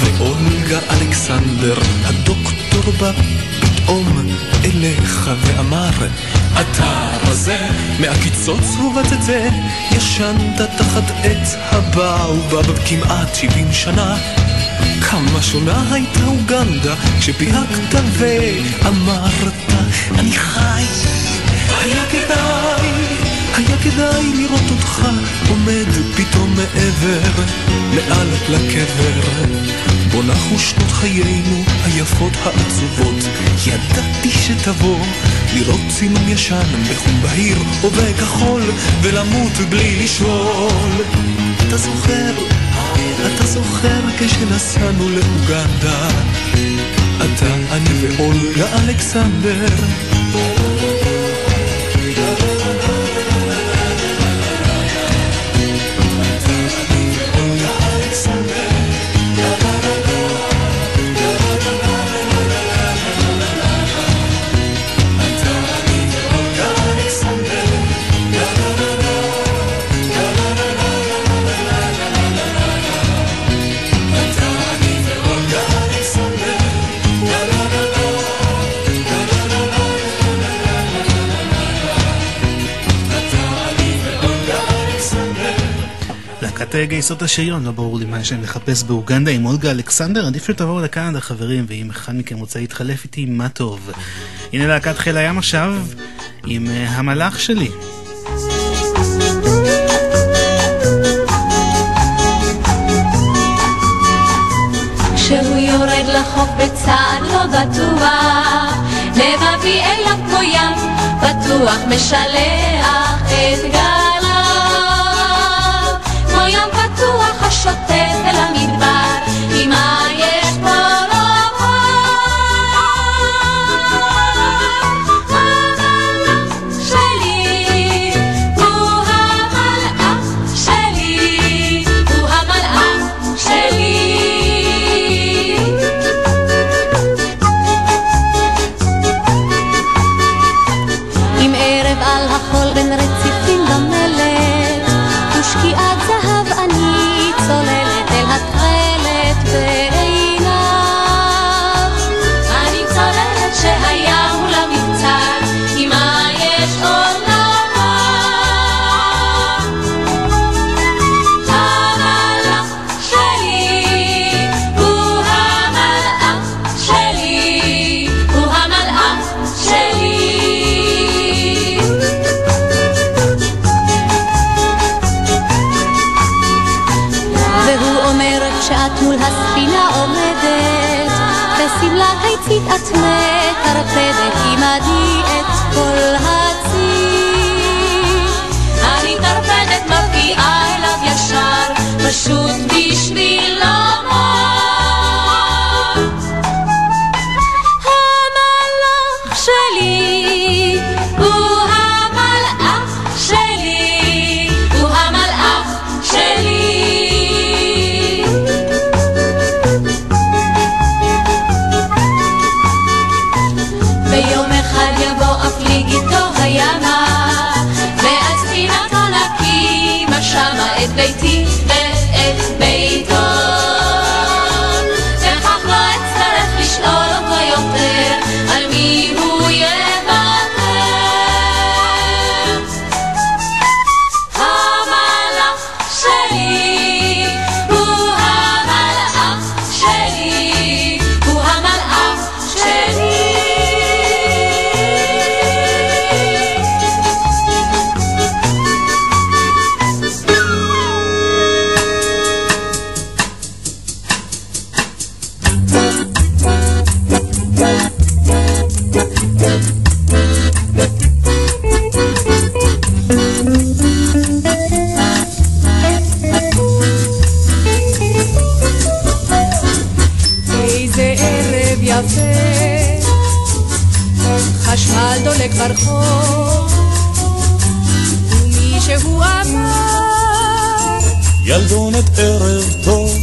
ואולגה אלכסנדר, הדוקטור בא פתאום אליך ואמר, אתה רזה, מהקיצוץ ובטטה, ישנת תחת עץ הבאובב כמעט שבעים שנה. כמה שונה הייתה אוגנדה כשפיהקת ואמרת, אני חי, היה כדאי היה כדאי לראות אותך עומד פתאום מעבר, מעל לקבר, בו נחו שנות חיינו היפות העצובות. ידעתי שתבוא לראות צילום ישן בחום בהיר או בכחול, ולמות בלי לשאול. אתה זוכר, אתה זוכר כשנסענו לאוגנדה, אתה, אני ואולגה אלכסנדר. גייסות השריון, לא ברור לי מה יש להם לחפש באוגנדה עם אולגה אלכסנדר, עדיף שתבואו לקנדה חברים, ואם אחד מכם רוצה להתחלף איתי, מה טוב. הנה להקת חיל הים עכשיו, עם אה, המלאך שלי. כשהוא יורד לחוף בצעד לא בטוח, לבבי אליו כמו ים, בטוח משלח את גליו. השוטט אל המדבר, עם מה מטרפדת עמדי את כל הצי. אני טרפדת מביאה אליו ישר, פשוט בשביל ילדונת ערב טוב,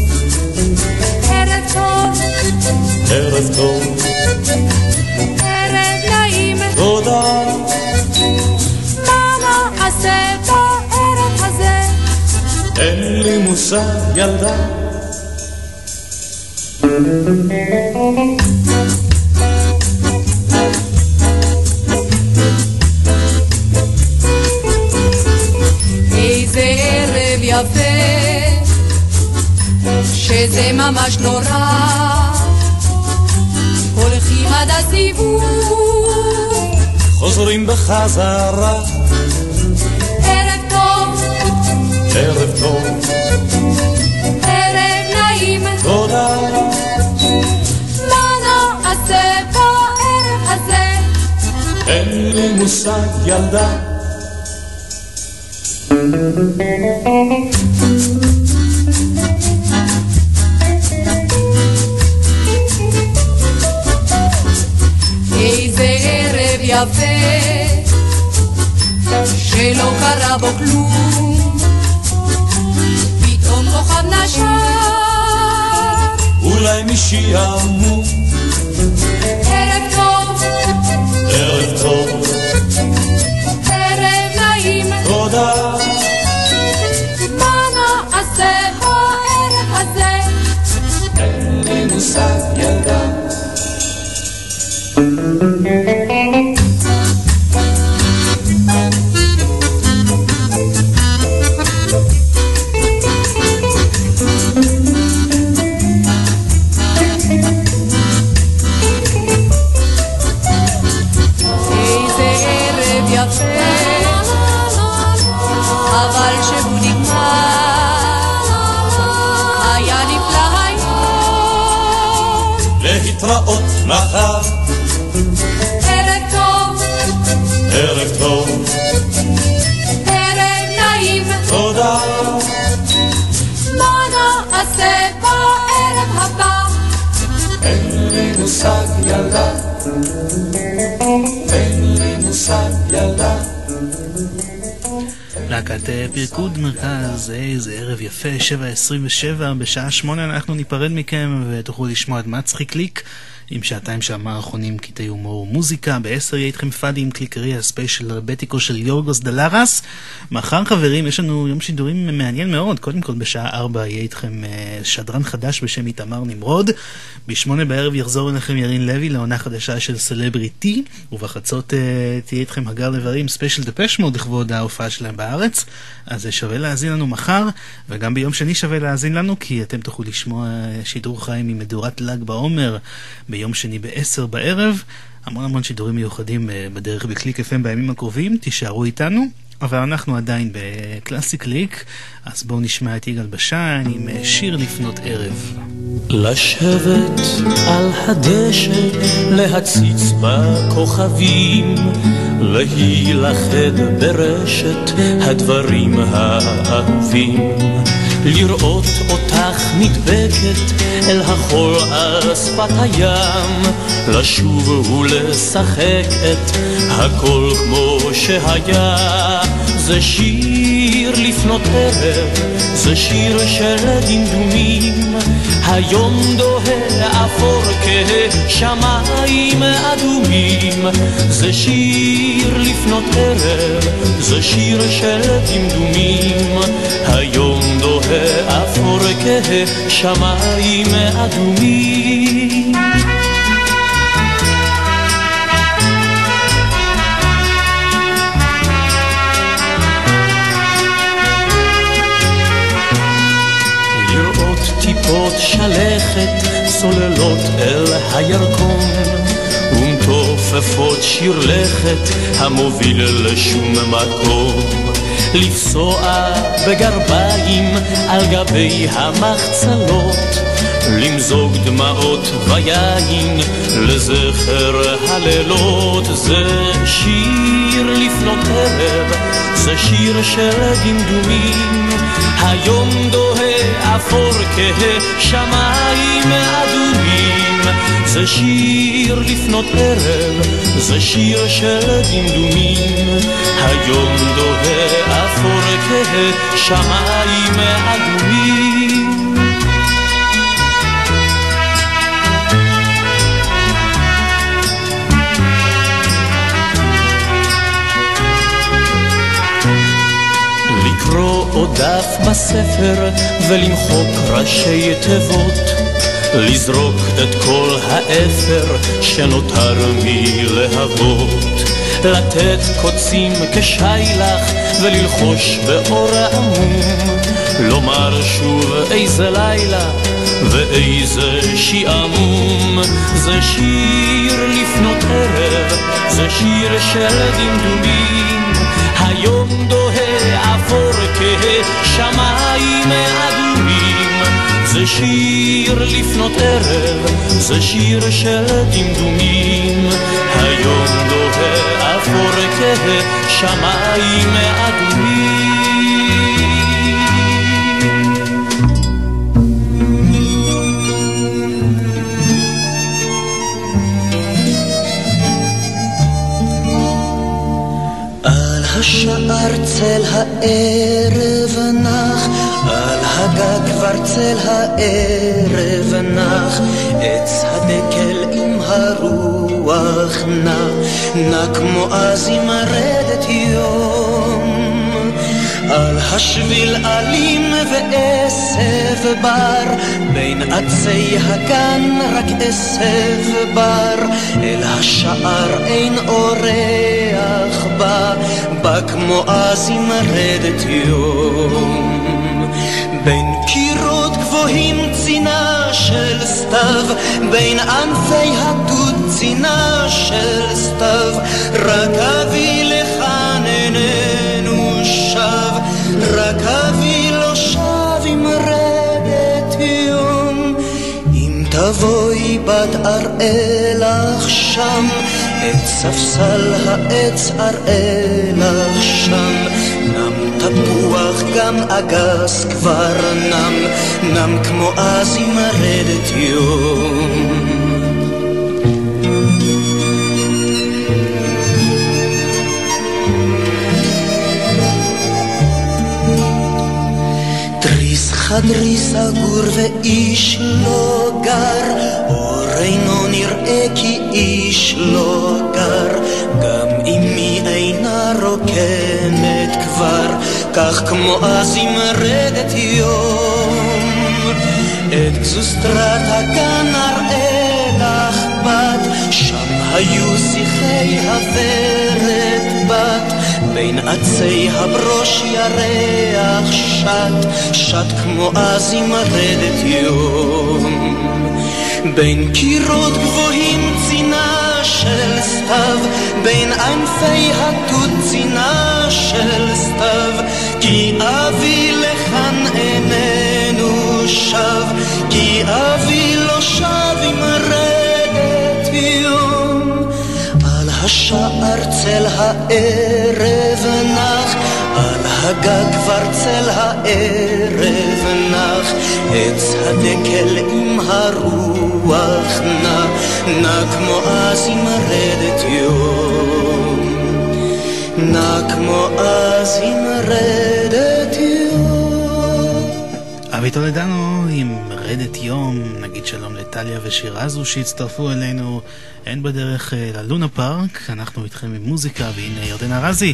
ערב טוב, ערב טוב, ערב נעים, תודה. מה נעשה בערב הזה? אין לי מושג, ילדה. ממש נורא. הולכים עד הסיבוב, חוזרים בחזרה. ערב טוב, ערב טוב, ערב נעים, תודה. מה לא נעשה בערב הזה? אין לי מושג ילדה. יפה שלא קרה בו כלום. פתאום כוכב נשר אולי משעמום להתראות מחר. ערב טוב. ערב טוב. ערב נעים. תודה. מה נעשה בערב הבא? אין לי מושג ילדה. אין לי מושג ילדה. להקת אה, פרקוד מרכז, איזה ערב יפה, 7.27, בשעה 8 אנחנו ניפרד מכם ותוכלו לשמוע את מצחיק ליק עם שעתיים של המערכונים קטעי הומור ומוזיקה, ב-10 יהיה איתכם פאדי עם קליקרי הספיישל רבטיקו של יורגוס דלרס. מחר חברים, יש לנו יום שידורים מעניין מאוד, קודם כל בשעה 4 יהיה איתכם אה, שדרן חדש בשם איתמר נמרוד, ב-8 בערב יחזור אליכם ירין לוי לעונה חדשה של סלבריטי, ובחצות אה, תהיה איתכם הגר לברים ספיישל דפש מוד לכבוד ההופעה שלהם בארץ, אז שווה להאזין לנו מחר, וגם ביום שני שווה להאזין לנו, כי אתם תוכלו לשמוע אה, שידור חי ממדורת ל"ג בעומר ביום שני ב-10 בערב. המון המון שידורים מיוחדים אה, בדרך בקליק FM בימים הקרובים, תישארו איתנו. אבל אנחנו עדיין בקלאסי קליק, אז בואו נשמע את יגאל בשן עם אה, שיר לפנות ערב. לשבת על הדשא, להציץ בכוכבים, להילכד ברשת הדברים האהובים. לראות אותך נדבקת אל החול על שפת הים, לשוב ולשחק את הכל כמו שהיה. זה שיר לפנות ערב, זה שיר של דמדומים, היום דוהה אפור כשמיים אדומים. זה שיר לפנות ערב, זה שיר של דמדומים, היום דוהה אפור כשמיים אדומים. שלכת צוללות אל הירקון ומתופפות שיר לכת המוביל לשום מקום. לפסוע בגרביים על גבי המחצלות למזוג דמעות ויין לזכר הלילות. זה שיר לפנות ערב זה שיר של דמדומים. היום דוהה אפור כשמיים אדומים. זה שיר לפנות ערב זה שיר של דמדומים. היום דוהה אפור כשמיים אדומים עוד דף בספר ולמחוק ראשי תיבות. לזרוק את כל האפר שנותר מלהבות. לתת קוצים כשיילך וללחוש באור עמום לומר שוב איזה לילה ואיזה שעמום זה שיר לפנות ערב זה שיר של דמדומים. היום דוהה אפור כשמיים אדומים זה שיר לפנות ערב, זה שיר של דמדומים היום דוהה אפור כשמיים אדומים. השער צל הערב נח, על הגג כבר צל הערב נח, עץ הדקל עם הרוח נע, נע כמו אז עם רדת יום. על השביל אלים ועשב בר, בין עצי הגן רק עשב בר, אל השער אין אורח בא, בא כמו אז עם רדת יום. בין קירות גבוהים צינה של סתיו, בין ענפי הדוד צינה של סתיו, רק אביא לכאן איננו שב, רק אביא לא שב עם רדת יום. אם תבואי בת אראה לך שם, את ספסל העץ אראה לך שם, נם תפוח גם אגס כבר נם, נם כמו אז עם רדת יום. חדרי סגור ואיש לא גר, אור אינו נראה כי איש לא גר, גם אמי אינה רוקמת כבר, כך כמו אז עם רדת יום. את גזוסטרת הגן אראה לך בת, שם היו שיחי הוורת בת, בין עצי הברוש ירח שט, שט כמו אז עם רדת יום. בין קירות גבוהים צינה של סתיו, בין ענפי התות צינה של סתיו, כי אבי לכאן איננו שב, כי אבי לא שב עם רדת יום. על השער צל הערב נח, על הגג כבר צל הערב נח, עץ הדקל עם הרוח נע, נע כמו אז עם רדת יום. נע כמו אז עם רדת יום. אבי טולדנו עם רדת יום, נגיד שלום לטליה ושירזו שהצטרפו אלינו, הן בדרך אה, ללונה פארק, אנחנו איתכם עם מוזיקה, והנה ירדן ארזי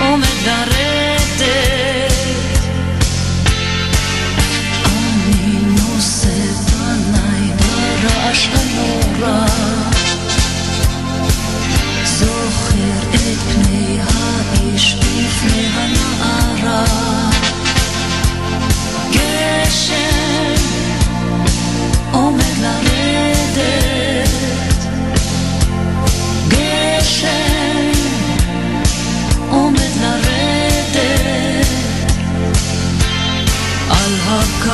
עומד לרדת אני נושא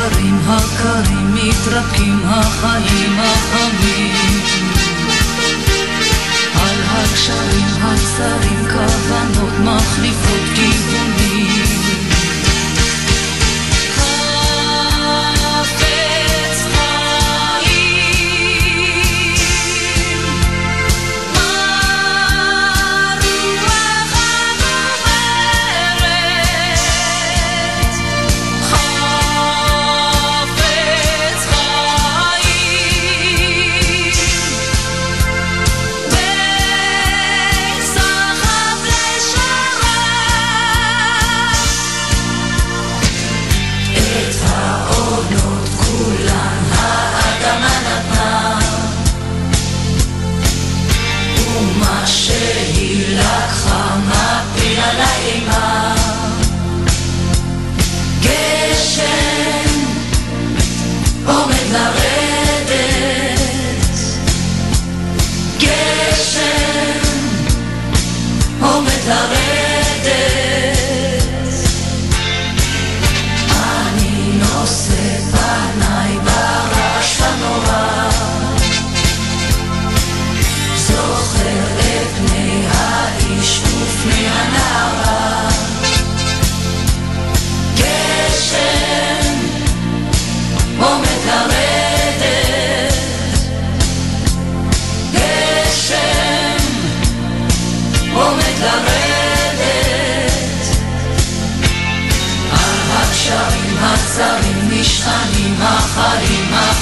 הבקרים הקרים מתרפקים החיים החמים. על הגשרים הצרים כוונות מחליפות כיוונים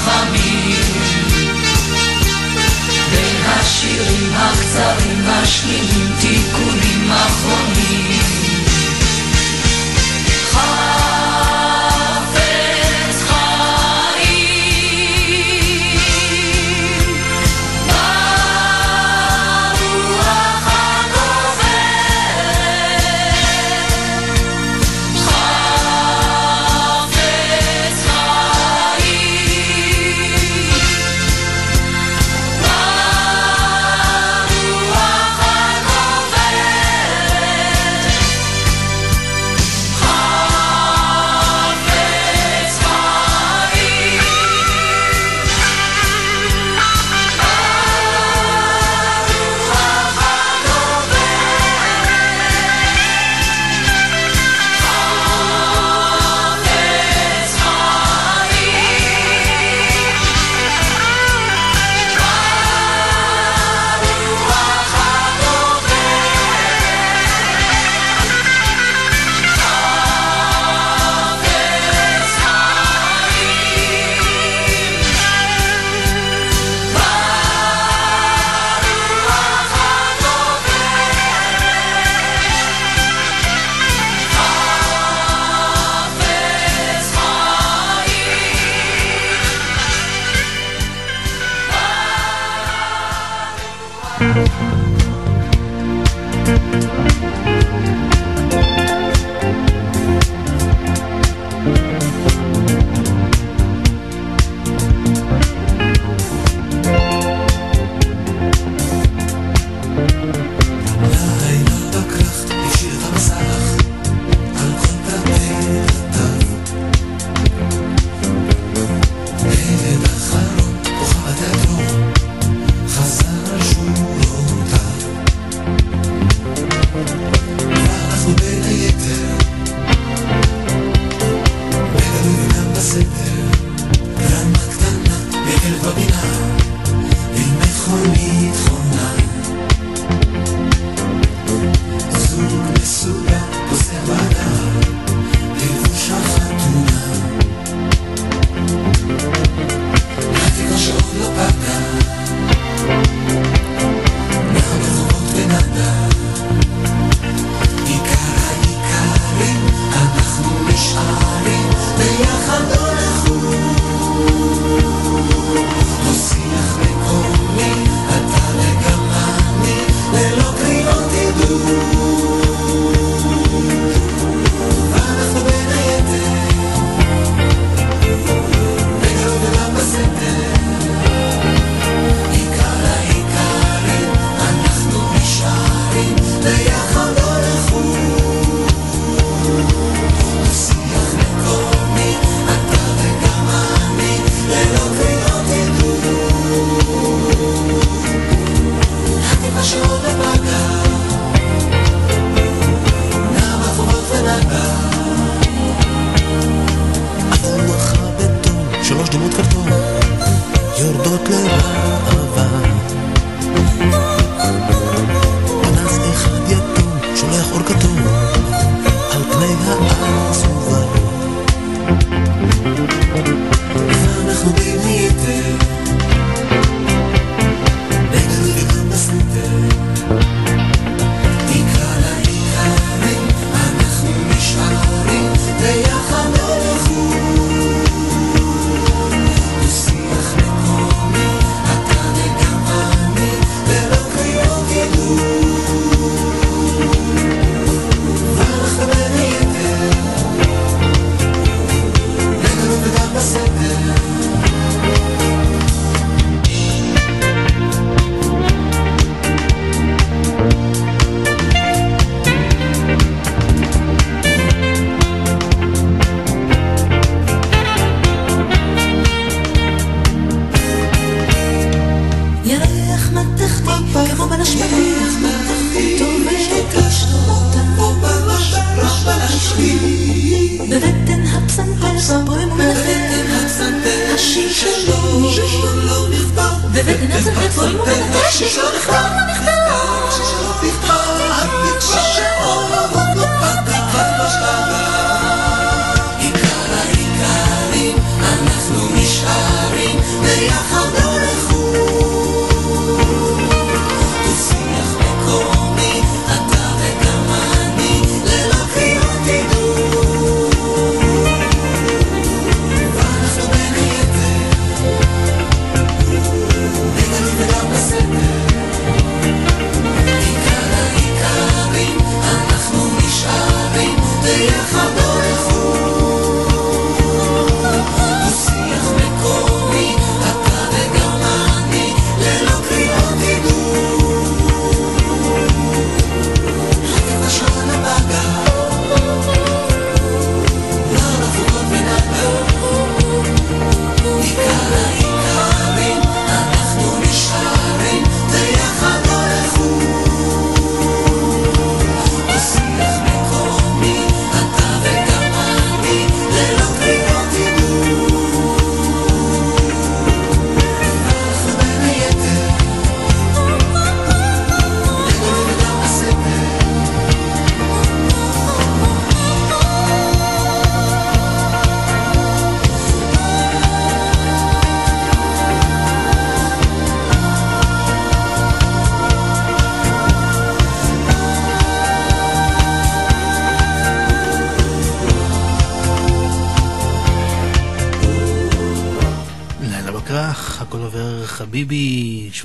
חכמים. בין השירים הקצרים משלימים תיקונים אחרונים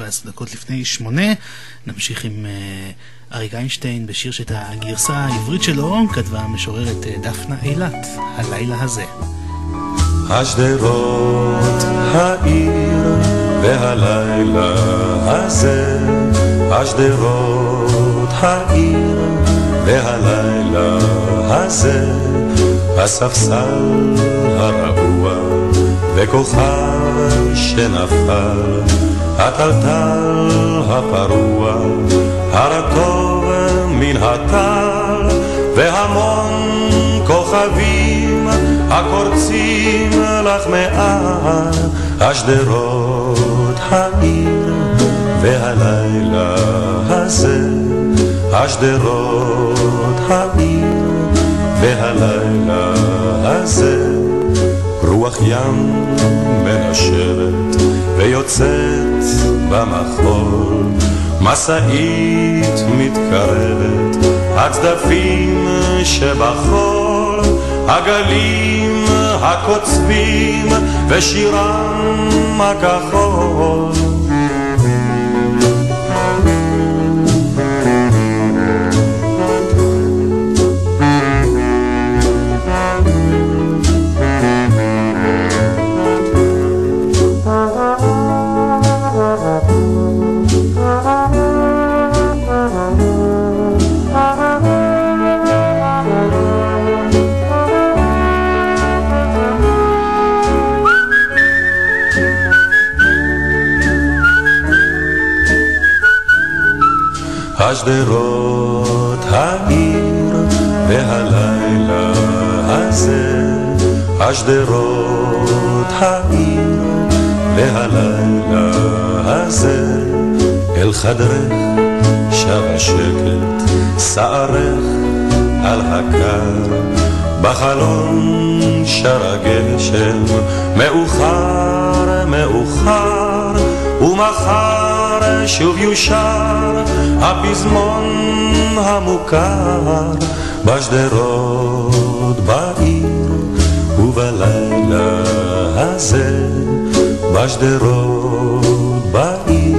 חביבי, 17 דקות לפני שמונה. נמשיך עם uh, אריק איינשטיין בשיר שאת הגרסה העברית שלו כתבה המשוררת uh, דפנה אילת, הלילה הזה. השדרות, העיר והלילה הזה, השדרות, העיר והלילה הזה, הספסל הרעוע וכוכב שנפל, הטלטל הפרוע, הרטוב מן הטל, והמון כוכבים הקורצים לך מעל השדרות העיר והלילה הזה השדרות העיר והלילה הזה רוח ים מנשרת ויוצאת במחול. משאית מתקרבת הצדפים שבחול הגלים הקוצבים ושירם הכחול שוב יושר הפזמון המוכר בשדרות בעיר ובלילה הזה. בשדרות בעיר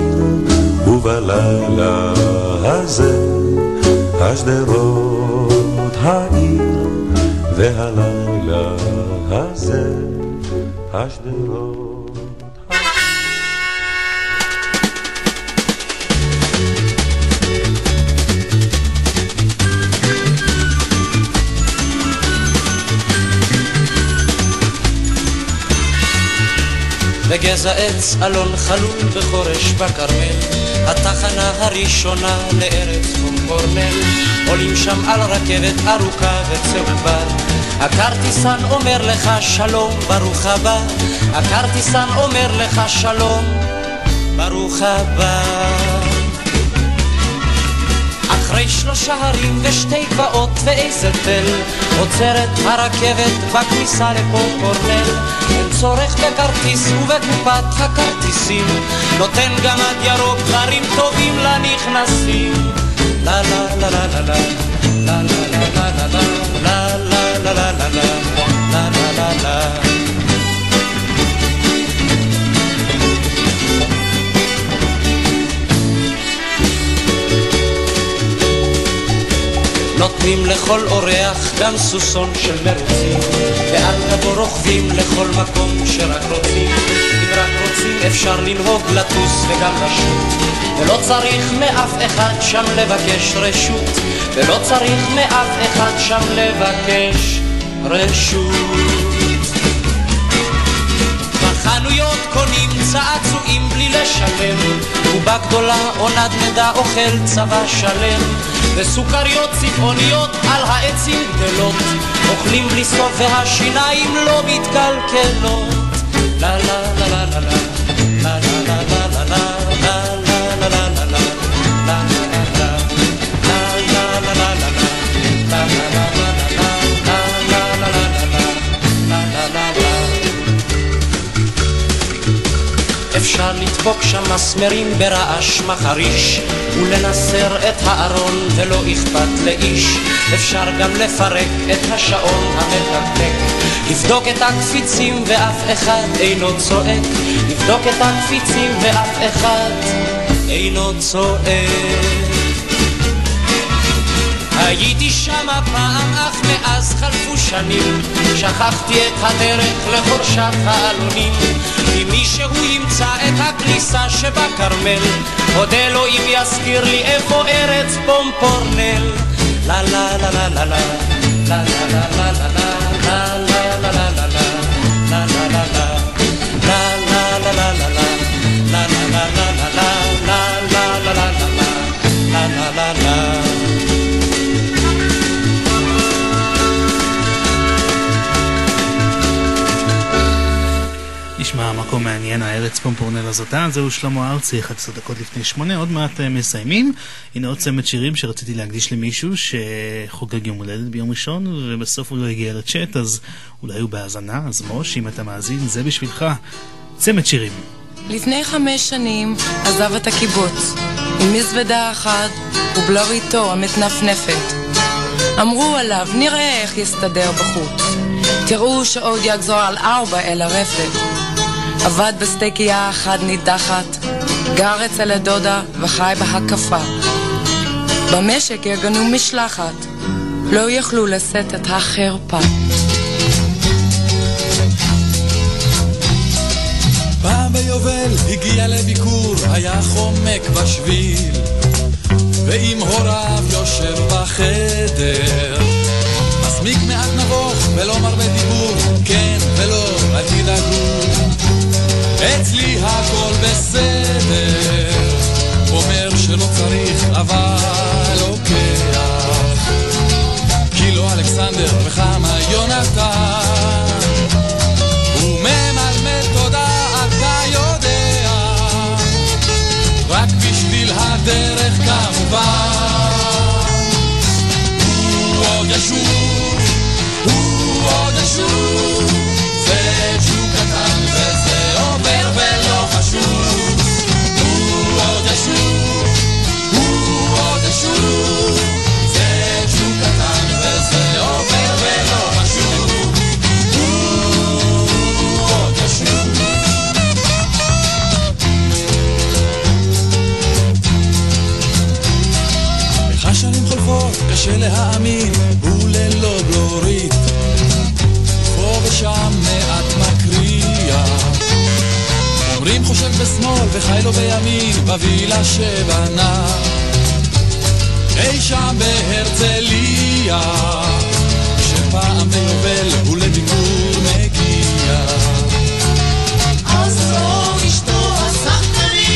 ובלילה הזה. השדרות העיר והלילה הזה. השדרות בגזע עץ אלון חלול בחורש בכרמל, התחנה הראשונה לארץ קורנל, עולים שם על רכבת ארוכה וצהובה. הכרטיסן אומר לך שלום, ברוך הבא. הכרטיסן אומר לך שלום, ברוך הבא. אחרי שלושה הרים ושתי גבעות ואיזה תל עוצרת הרכבת בכניסה לפה קורנל אין צורך בכרטיס ובקופת הכרטיסים נותן גמד ירוק דברים טובים לנכנסים לה לה לה לה לה לה לה לה לה לה לה לה לה לה לה לה לה לה לה נותנים לכל אורח גם סוסון של מרוצים. ועל גבו רוכבים לכל מקום שרק רוצים. אם רק רוצים אפשר לנהוג, לטוס וגם לשוט. ולא צריך מאף אחד שם לבקש רשות. ולא צריך מאף אחד שם לבקש רשות. בחנויות קונים צעצועים בלי לשלם קובה גדולה או נדנדה אוכל צבא שלם וסוכריות צבעוניות על העצים גדלות אוכלים בלי סוף והשיניים לא מתקלקלות. לה לה לה לה לה לה לדבוק שם מסמרים ברעש מחריש ולנסר את הארון ולא אכפת לאיש. אפשר גם לפרק את השעון המתקתק לבדוק את הקפיצים ואף אחד אינו צועק. לבדוק את הקפיצים ואף אחד אינו צועק הייתי שמה פעם, אך מאז חלפו שנים שכחתי את הדרך לחורשת העלונים אם מישהו ימצא את הכניסה שבכרמל אודה לו אם יזכיר לי איפה ארץ פומפורנל לה לה לה לה לה לה לה לה לה לה לה לה לה לה מעניין, הארץ פומפורנל הזאתה, זהו שלמה ארצי, 11 דקות לפני שמונה, עוד מעט אה, מסיימים. הנה עוד צמד שירים שרציתי להקדיש למישהו שחוגג יום הולדת ביום ראשון, ובסוף הוא לא הגיע לצ'אט, אז אולי הוא בהאזנה, אז מוש, אם אתה מאזין, זה בשבילך. צמד שירים. לפני חמש שנים עזב את הקיבוץ, עם מזוודה אחת ובלוריתו המתנפנפת. אמרו עליו, נראה איך יסתדר בחוץ. תראו שעוד יגזור על ארבע אל הרפת. עבד בסטייקייה אחת נידחת, גר אצל הדודה וחי בהקפה. במשק יגנו משלחת, לא יכלו לשאת את החרפה. פעם ביובל הגיע לביקור, היה חומק בשביל, ועם הוריו יושב בחדר. מסמיק מעט נבוך ולא מרבה דיבור, כן ולא, אל תדאגו. אצלי הכל בסדר, חושב בשמאל וחי לו בימין, בווילה שבנה. אי שם בהרצליה, שפעם ביובל הוא לביקור מגיע. אז זו אשתו הסחטנית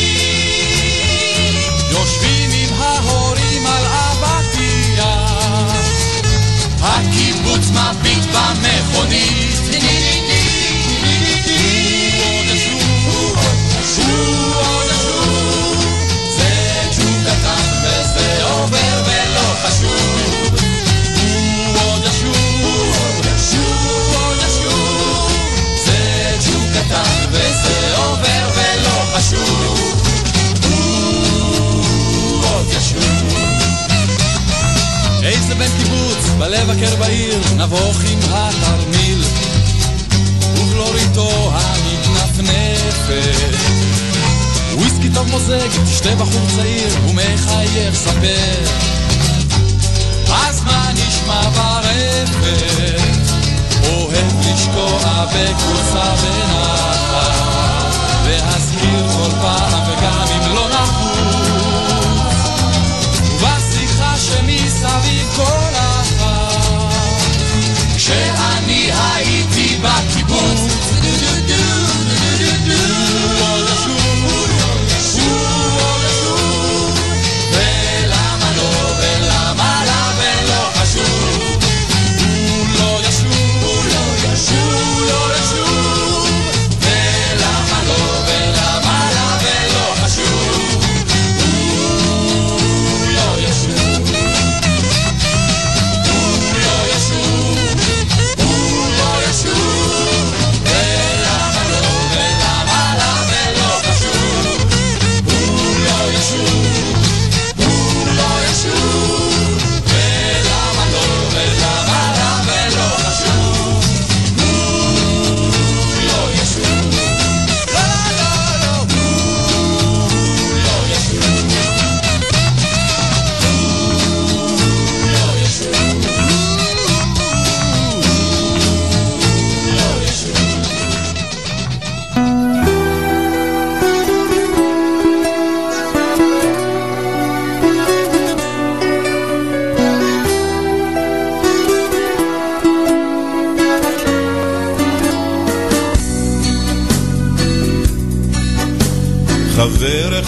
יושבים עם ההורים על אבטיה, מביט במכונית חשוב הוא ישוב איזה בן קיבוץ בלבקר בעיר נבוך עם התרמיל. ובלוריתו המתנפנפת וויסקי טוב מוזג, תשתה בחור צעיר ומחייך ספר. אז מה נשמע ברפת? אוהב לשקוע בקבוצה בנחת להזכיר כל פעם וגם אם לא נחוץ ובשיחה שמסביב כל אחת כשאני הייתי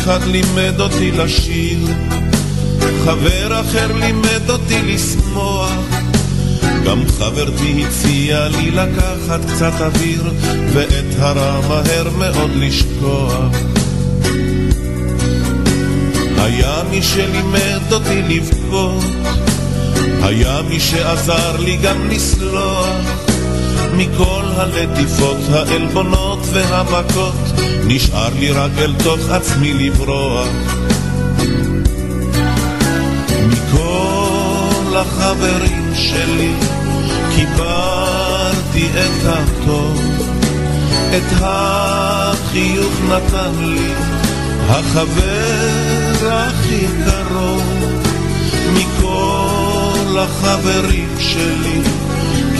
אחד לימד אותי לשיר, חבר אחר לימד אותי לשמוח. גם חברתי הציעה לי לקחת קצת אוויר, ואת הרע מהר מאוד לשכוח. היה מי שלימד אותי לבכות, היה מי שעזר לי גם לסלוח. מכל הלטיפות, העלבונות והמכות, נשאר לי רק אל תוך עצמי לברוח. מכל החברים שלי קיבלתי את הטוב, את החיוך נתן לי החבר הכי קרוב. מכל החברים שלי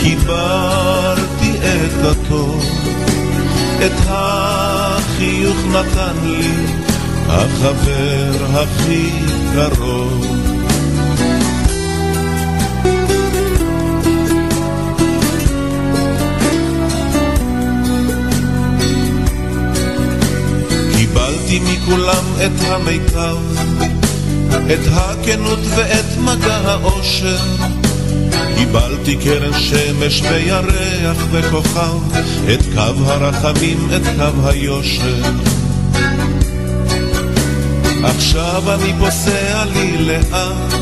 קיבלתי את הטוב, את החיוך נתן לי החבר הכי קרוב. קיבלתי מכולם את המיטב, את הכנות ואת מגע האושר. קיבלתי קרן שמש וירח וכוכב, את קו הרחמים, את קו היושר. עכשיו אני פוסע לי לאט,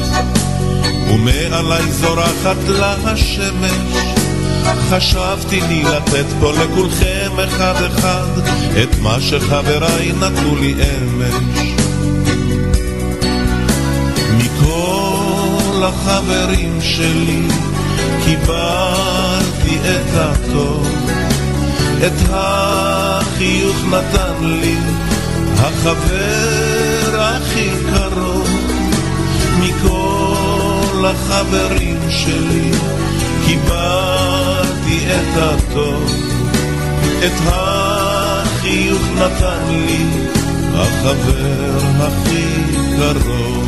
ומעלי זורחת לה השמש. חשבתי לי לתת פה לכולכם אחד אחד, את מה שחבריי נתנו לי אמש. מכל החברים שלי קיבלתי את הטוב, את החיוך נתן לי החבר הכי קרוב. מכל החברים שלי קיבלתי את הטוב, את החיוך נתן לי החבר הכי קרוב.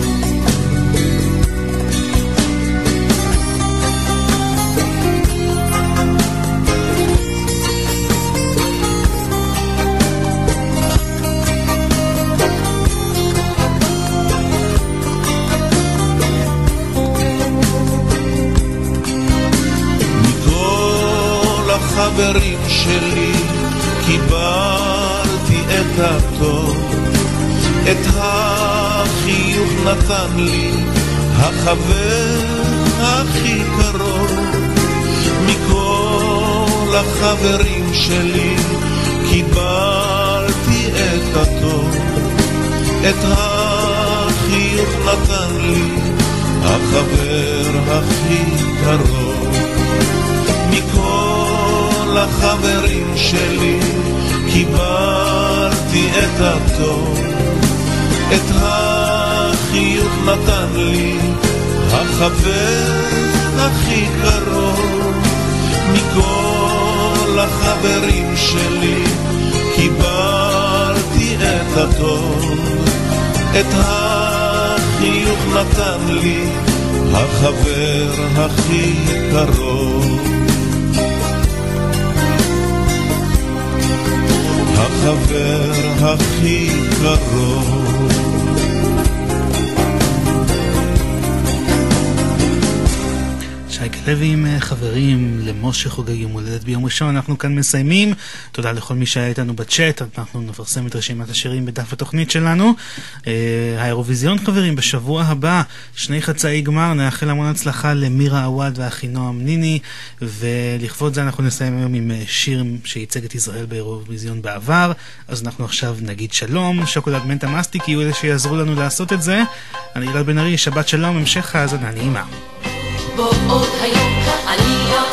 החברים שלי קיבלתי את הטוב, את החיוך נתן לי החבר הכי קרוב. מכל החברים שלי קיבלתי את הטוב, את החיוך נתן לי החבר הכי קרוב מכל החברים שלי קיבלתי את הטוב, את החיוך נתן לי החבר הכי קרוב. מכל החברים שלי קיבלתי את הטוב, את החיוך נתן לי החבר הכי קרוב. החבר הכי קרוב. לוי עם אה, חברים למשה חוגג יום הולדת ביום ראשון, אנחנו כאן מסיימים. תודה לכל מי שהיה איתנו בצ'אט, אנחנו נפרסם את רשימת השירים בדף התוכנית שלנו. אה, האירוויזיון חברים, בשבוע הבא, שני חצאי גמר, נאחל המון הצלחה למירה עווד ואחינועם ניני, ולכבוד זה אנחנו נסיים היום עם אה, שיר שייצג את ישראל באירוויזיון בעבר, אז אנחנו עכשיו נגיד שלום, שוקולד מנטה מסטיק יהיו אלה שיעזרו לנו לעשות את זה. אני גלעד בן ארי, שבת שלום, המשך האזנה נעימה. בוא עוד היום, אני